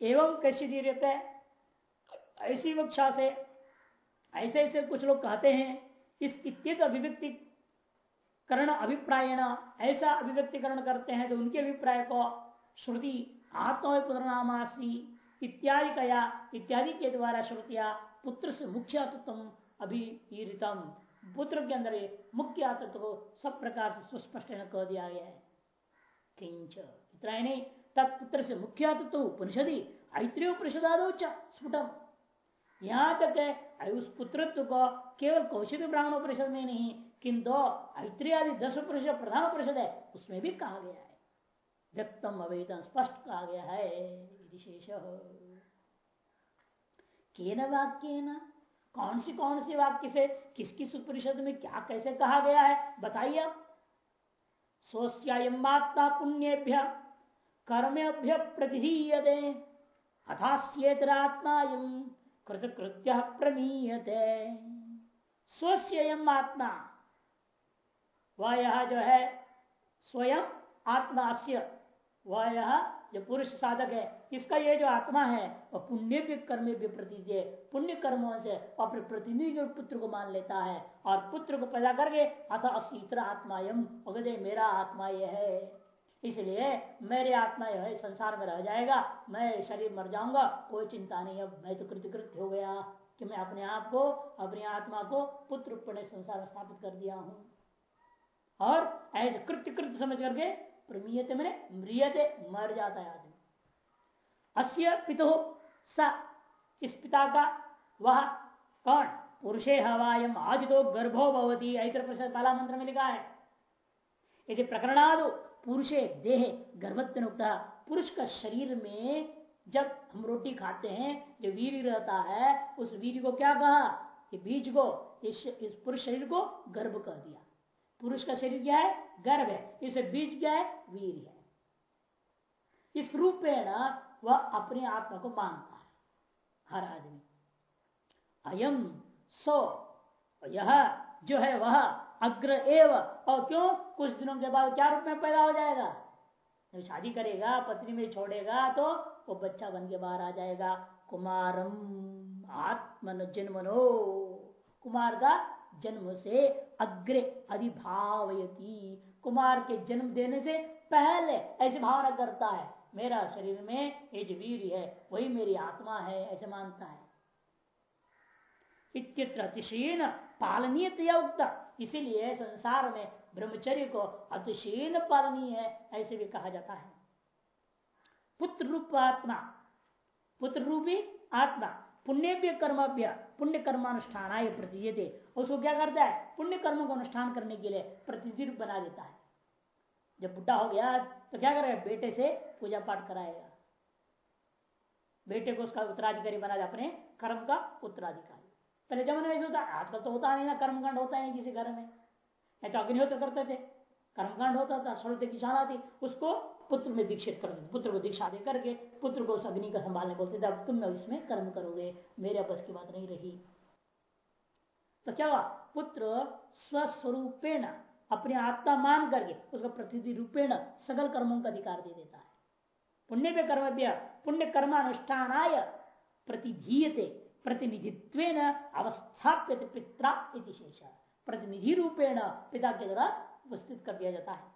एवं कैसी दी रहता है? ऐसी विवक्षा से ऐसे ऐसे कुछ लोग कहते हैं, इस इत्यत अभिव्यक्ति करण अभिप्रायण, ऐसा अभिव्यक्तिकरण करते हैं तो उनके अभिप्राय को श्रुति आत्म पुनर्नामासी इत्यादि कया इत्यादि के द्वारा श्रुतिया पुत्र से मुख्य तत्व अभितम पुत्र के अंदर मुख्य तत्व को सब प्रकार से सुस्पष्ट कह दिया गया है। किंच इतना ही नहीं तत्पुत्र से मुख्य तत्व उपनिषदि ऐत्रीय उपनिषदादो स्फुटम। यहाँ तक है उस पुत्रत्व को केवल कौशिक ब्राह्मण परिषद में नहीं, किंतु ऐत्रीय आदि दस उपनिषद प्रधान परिषद है, उसमें भी कहा गया है। व्यक्तम अवेदन स्पष्ट कहा गया है विशेष के न वाक्य न कौन सी कौन सी वाक्य से किस किस उपनिषद में क्या, कैसे कहा गया है, बताइए आप। सोस्यात्मा पुण्यभ्य। कर्मभ्य प्रतिधीयते अथास्येतरात्मा कृतकृत्य प्रमीयते स्वयं आत्मा। वह यह जो है, स्वयं आत्मा वह यह जो पुरुष साधक है, इसका ये जो आत्मा है, वह पुण्य भी कर्म भी प्रति पुण्य कर्मों से अपने प्रतिनिधि पुत्र को मान लेता है और पुत्र को पैदा करके अथ असीतरा आत्मा यम मेरा आत्मा यह है। इसलिए मेरे आत्मा यह संसार में रह जाएगा, मैं शरीर मर जाऊँगा, कोई चिंता नहीं। अब मैं तो कृतकृत्य हो गया कि मैं अपने आप को, अपनी आत्मा को पुत्र पड़े संसार में स्थापित कर दिया हूँ। और ऐसे कृत्य समझ करके प्रमीयते मैंने म्रियते मर जाता है आदमी। अस्य पितो स, इस पिता का वह कौन? पुरुषे हवायम आज तो गर्भो भवती ऐतर प्रसाद पाला मंत्र में लिखा है। यदि प्रकरणादो। पुरुषे देह गर्भत्व पुरुष का शरीर में जब हम रोटी खाते हैं जो वीर रहता है उस वीर को क्या कहा? कि बीज को इस, इस पुरुष शरीर को गर्भ कह दिया। पुरुष का शरीर क्या है? गर्भ है। इसे बीज क्या है? वीर है। इस रूपेण वह अपने आत्मा को मानता है। हर आदमी। अयम सो यह जो है वह अग्र एव। और क्यों? कुछ दिनों के बाद क्या रूप में पैदा हो जाएगा? शादी करेगा, पत्नी में छोड़ेगा तो वो बच्चा बन के बाहर आ जाएगा। कुमारम मन जन्मनो कुमार का जन्म से अग्रे अधिभावयती। कुमार के जन्म देने से पहले ऐसी भावना करता है, मेरा शरीर में ये जो वीर है, वही मेरी आत्मा है, ऐसे मानता है। इत्यत्र अतिशयन पालनीय उगता इसीलिए संसार में ब्रह्मचर्य को अतिशयन पालनीय है, ऐसे भी कहा जाता है। पुत्र रूप आत्मा पुत्र रूपी आत्मा पुण्य कर्मभ्य, पुण्य कर्मानुष्ठान आय प्रतीयते। उसको क्या करता है? पुण्य कर्मों का अनुष्ठान करने के लिए प्रतिदिन बना देता है। जब बुढ़ा हो गया तो क्या करेगा? बेटे से पूजा पाठ कराएगा। बेटे को उसका उत्तराधिकारी बना दे, अपने कर्म का उत्तराधिकारी। पहले जमाने में होता, आजकल तो होता नहीं ना, कर्मकांड होता है किसी घर में। नहीं तो अग्निहोत्र करते थे, कर्मकांड होता था सर्वते किसान आती उसको पुत्र में दीक्षित कर पुत्र को दीक्षा दे करके पुत्र को उस अग्नि का संभालने बोलते थे, अब तुम इसमें कर्म करोगे, मेरे बस की बात नहीं रही। तो क्या हुआ? पुत्र स्वस्वरूपेण, अपने आत्मा मान करके, उसको प्रतिनिधि रूपेण सकल कर्मों का अधिकार दे देता है। पुण्य पे कर्म पुण्य कर्मानुष्ठान प्रतिधीयते। प्रतिनिधित्व अवस्थाप्य पिता शेष। प्रतिनिधि रूपेण पिता के द्वारा उपस्थित कर दिया जाता है।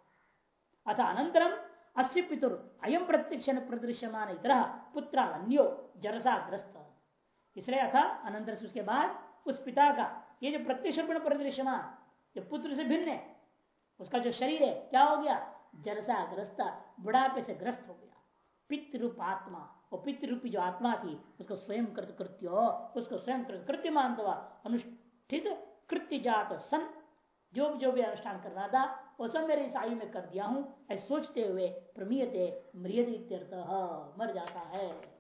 अतः अनंतरम अस्य पितुर अयम प्रत्यक्ष प्रदृश्यमान इतर पुत्र अन्यो जरसा ग्रस्त। इसलिए अथा अनंतर उसके बाद उस पिता का ये जो प्रत्यक्ष प्रदृश्यमान जो पुत्र से भिन्न है, उसका जो शरीर है, क्या हो गया? जरसा ग्रस्त, बुढ़ापे से ग्रस्त हो गया। पितृरूप आत्मा वो जो आत्मा थी, उसको स्वयं कृत कृत्य, उसको स्वयं कृत कृत्य मान दो अनुष्ठित कृत्य जात सन, जो जो भी अनुष्ठान कर रहा था, वो सब मेरे इस आयु में कर दिया हूँ। ऐसे सोचते हुए प्रमीयते मृियत मर जाता है।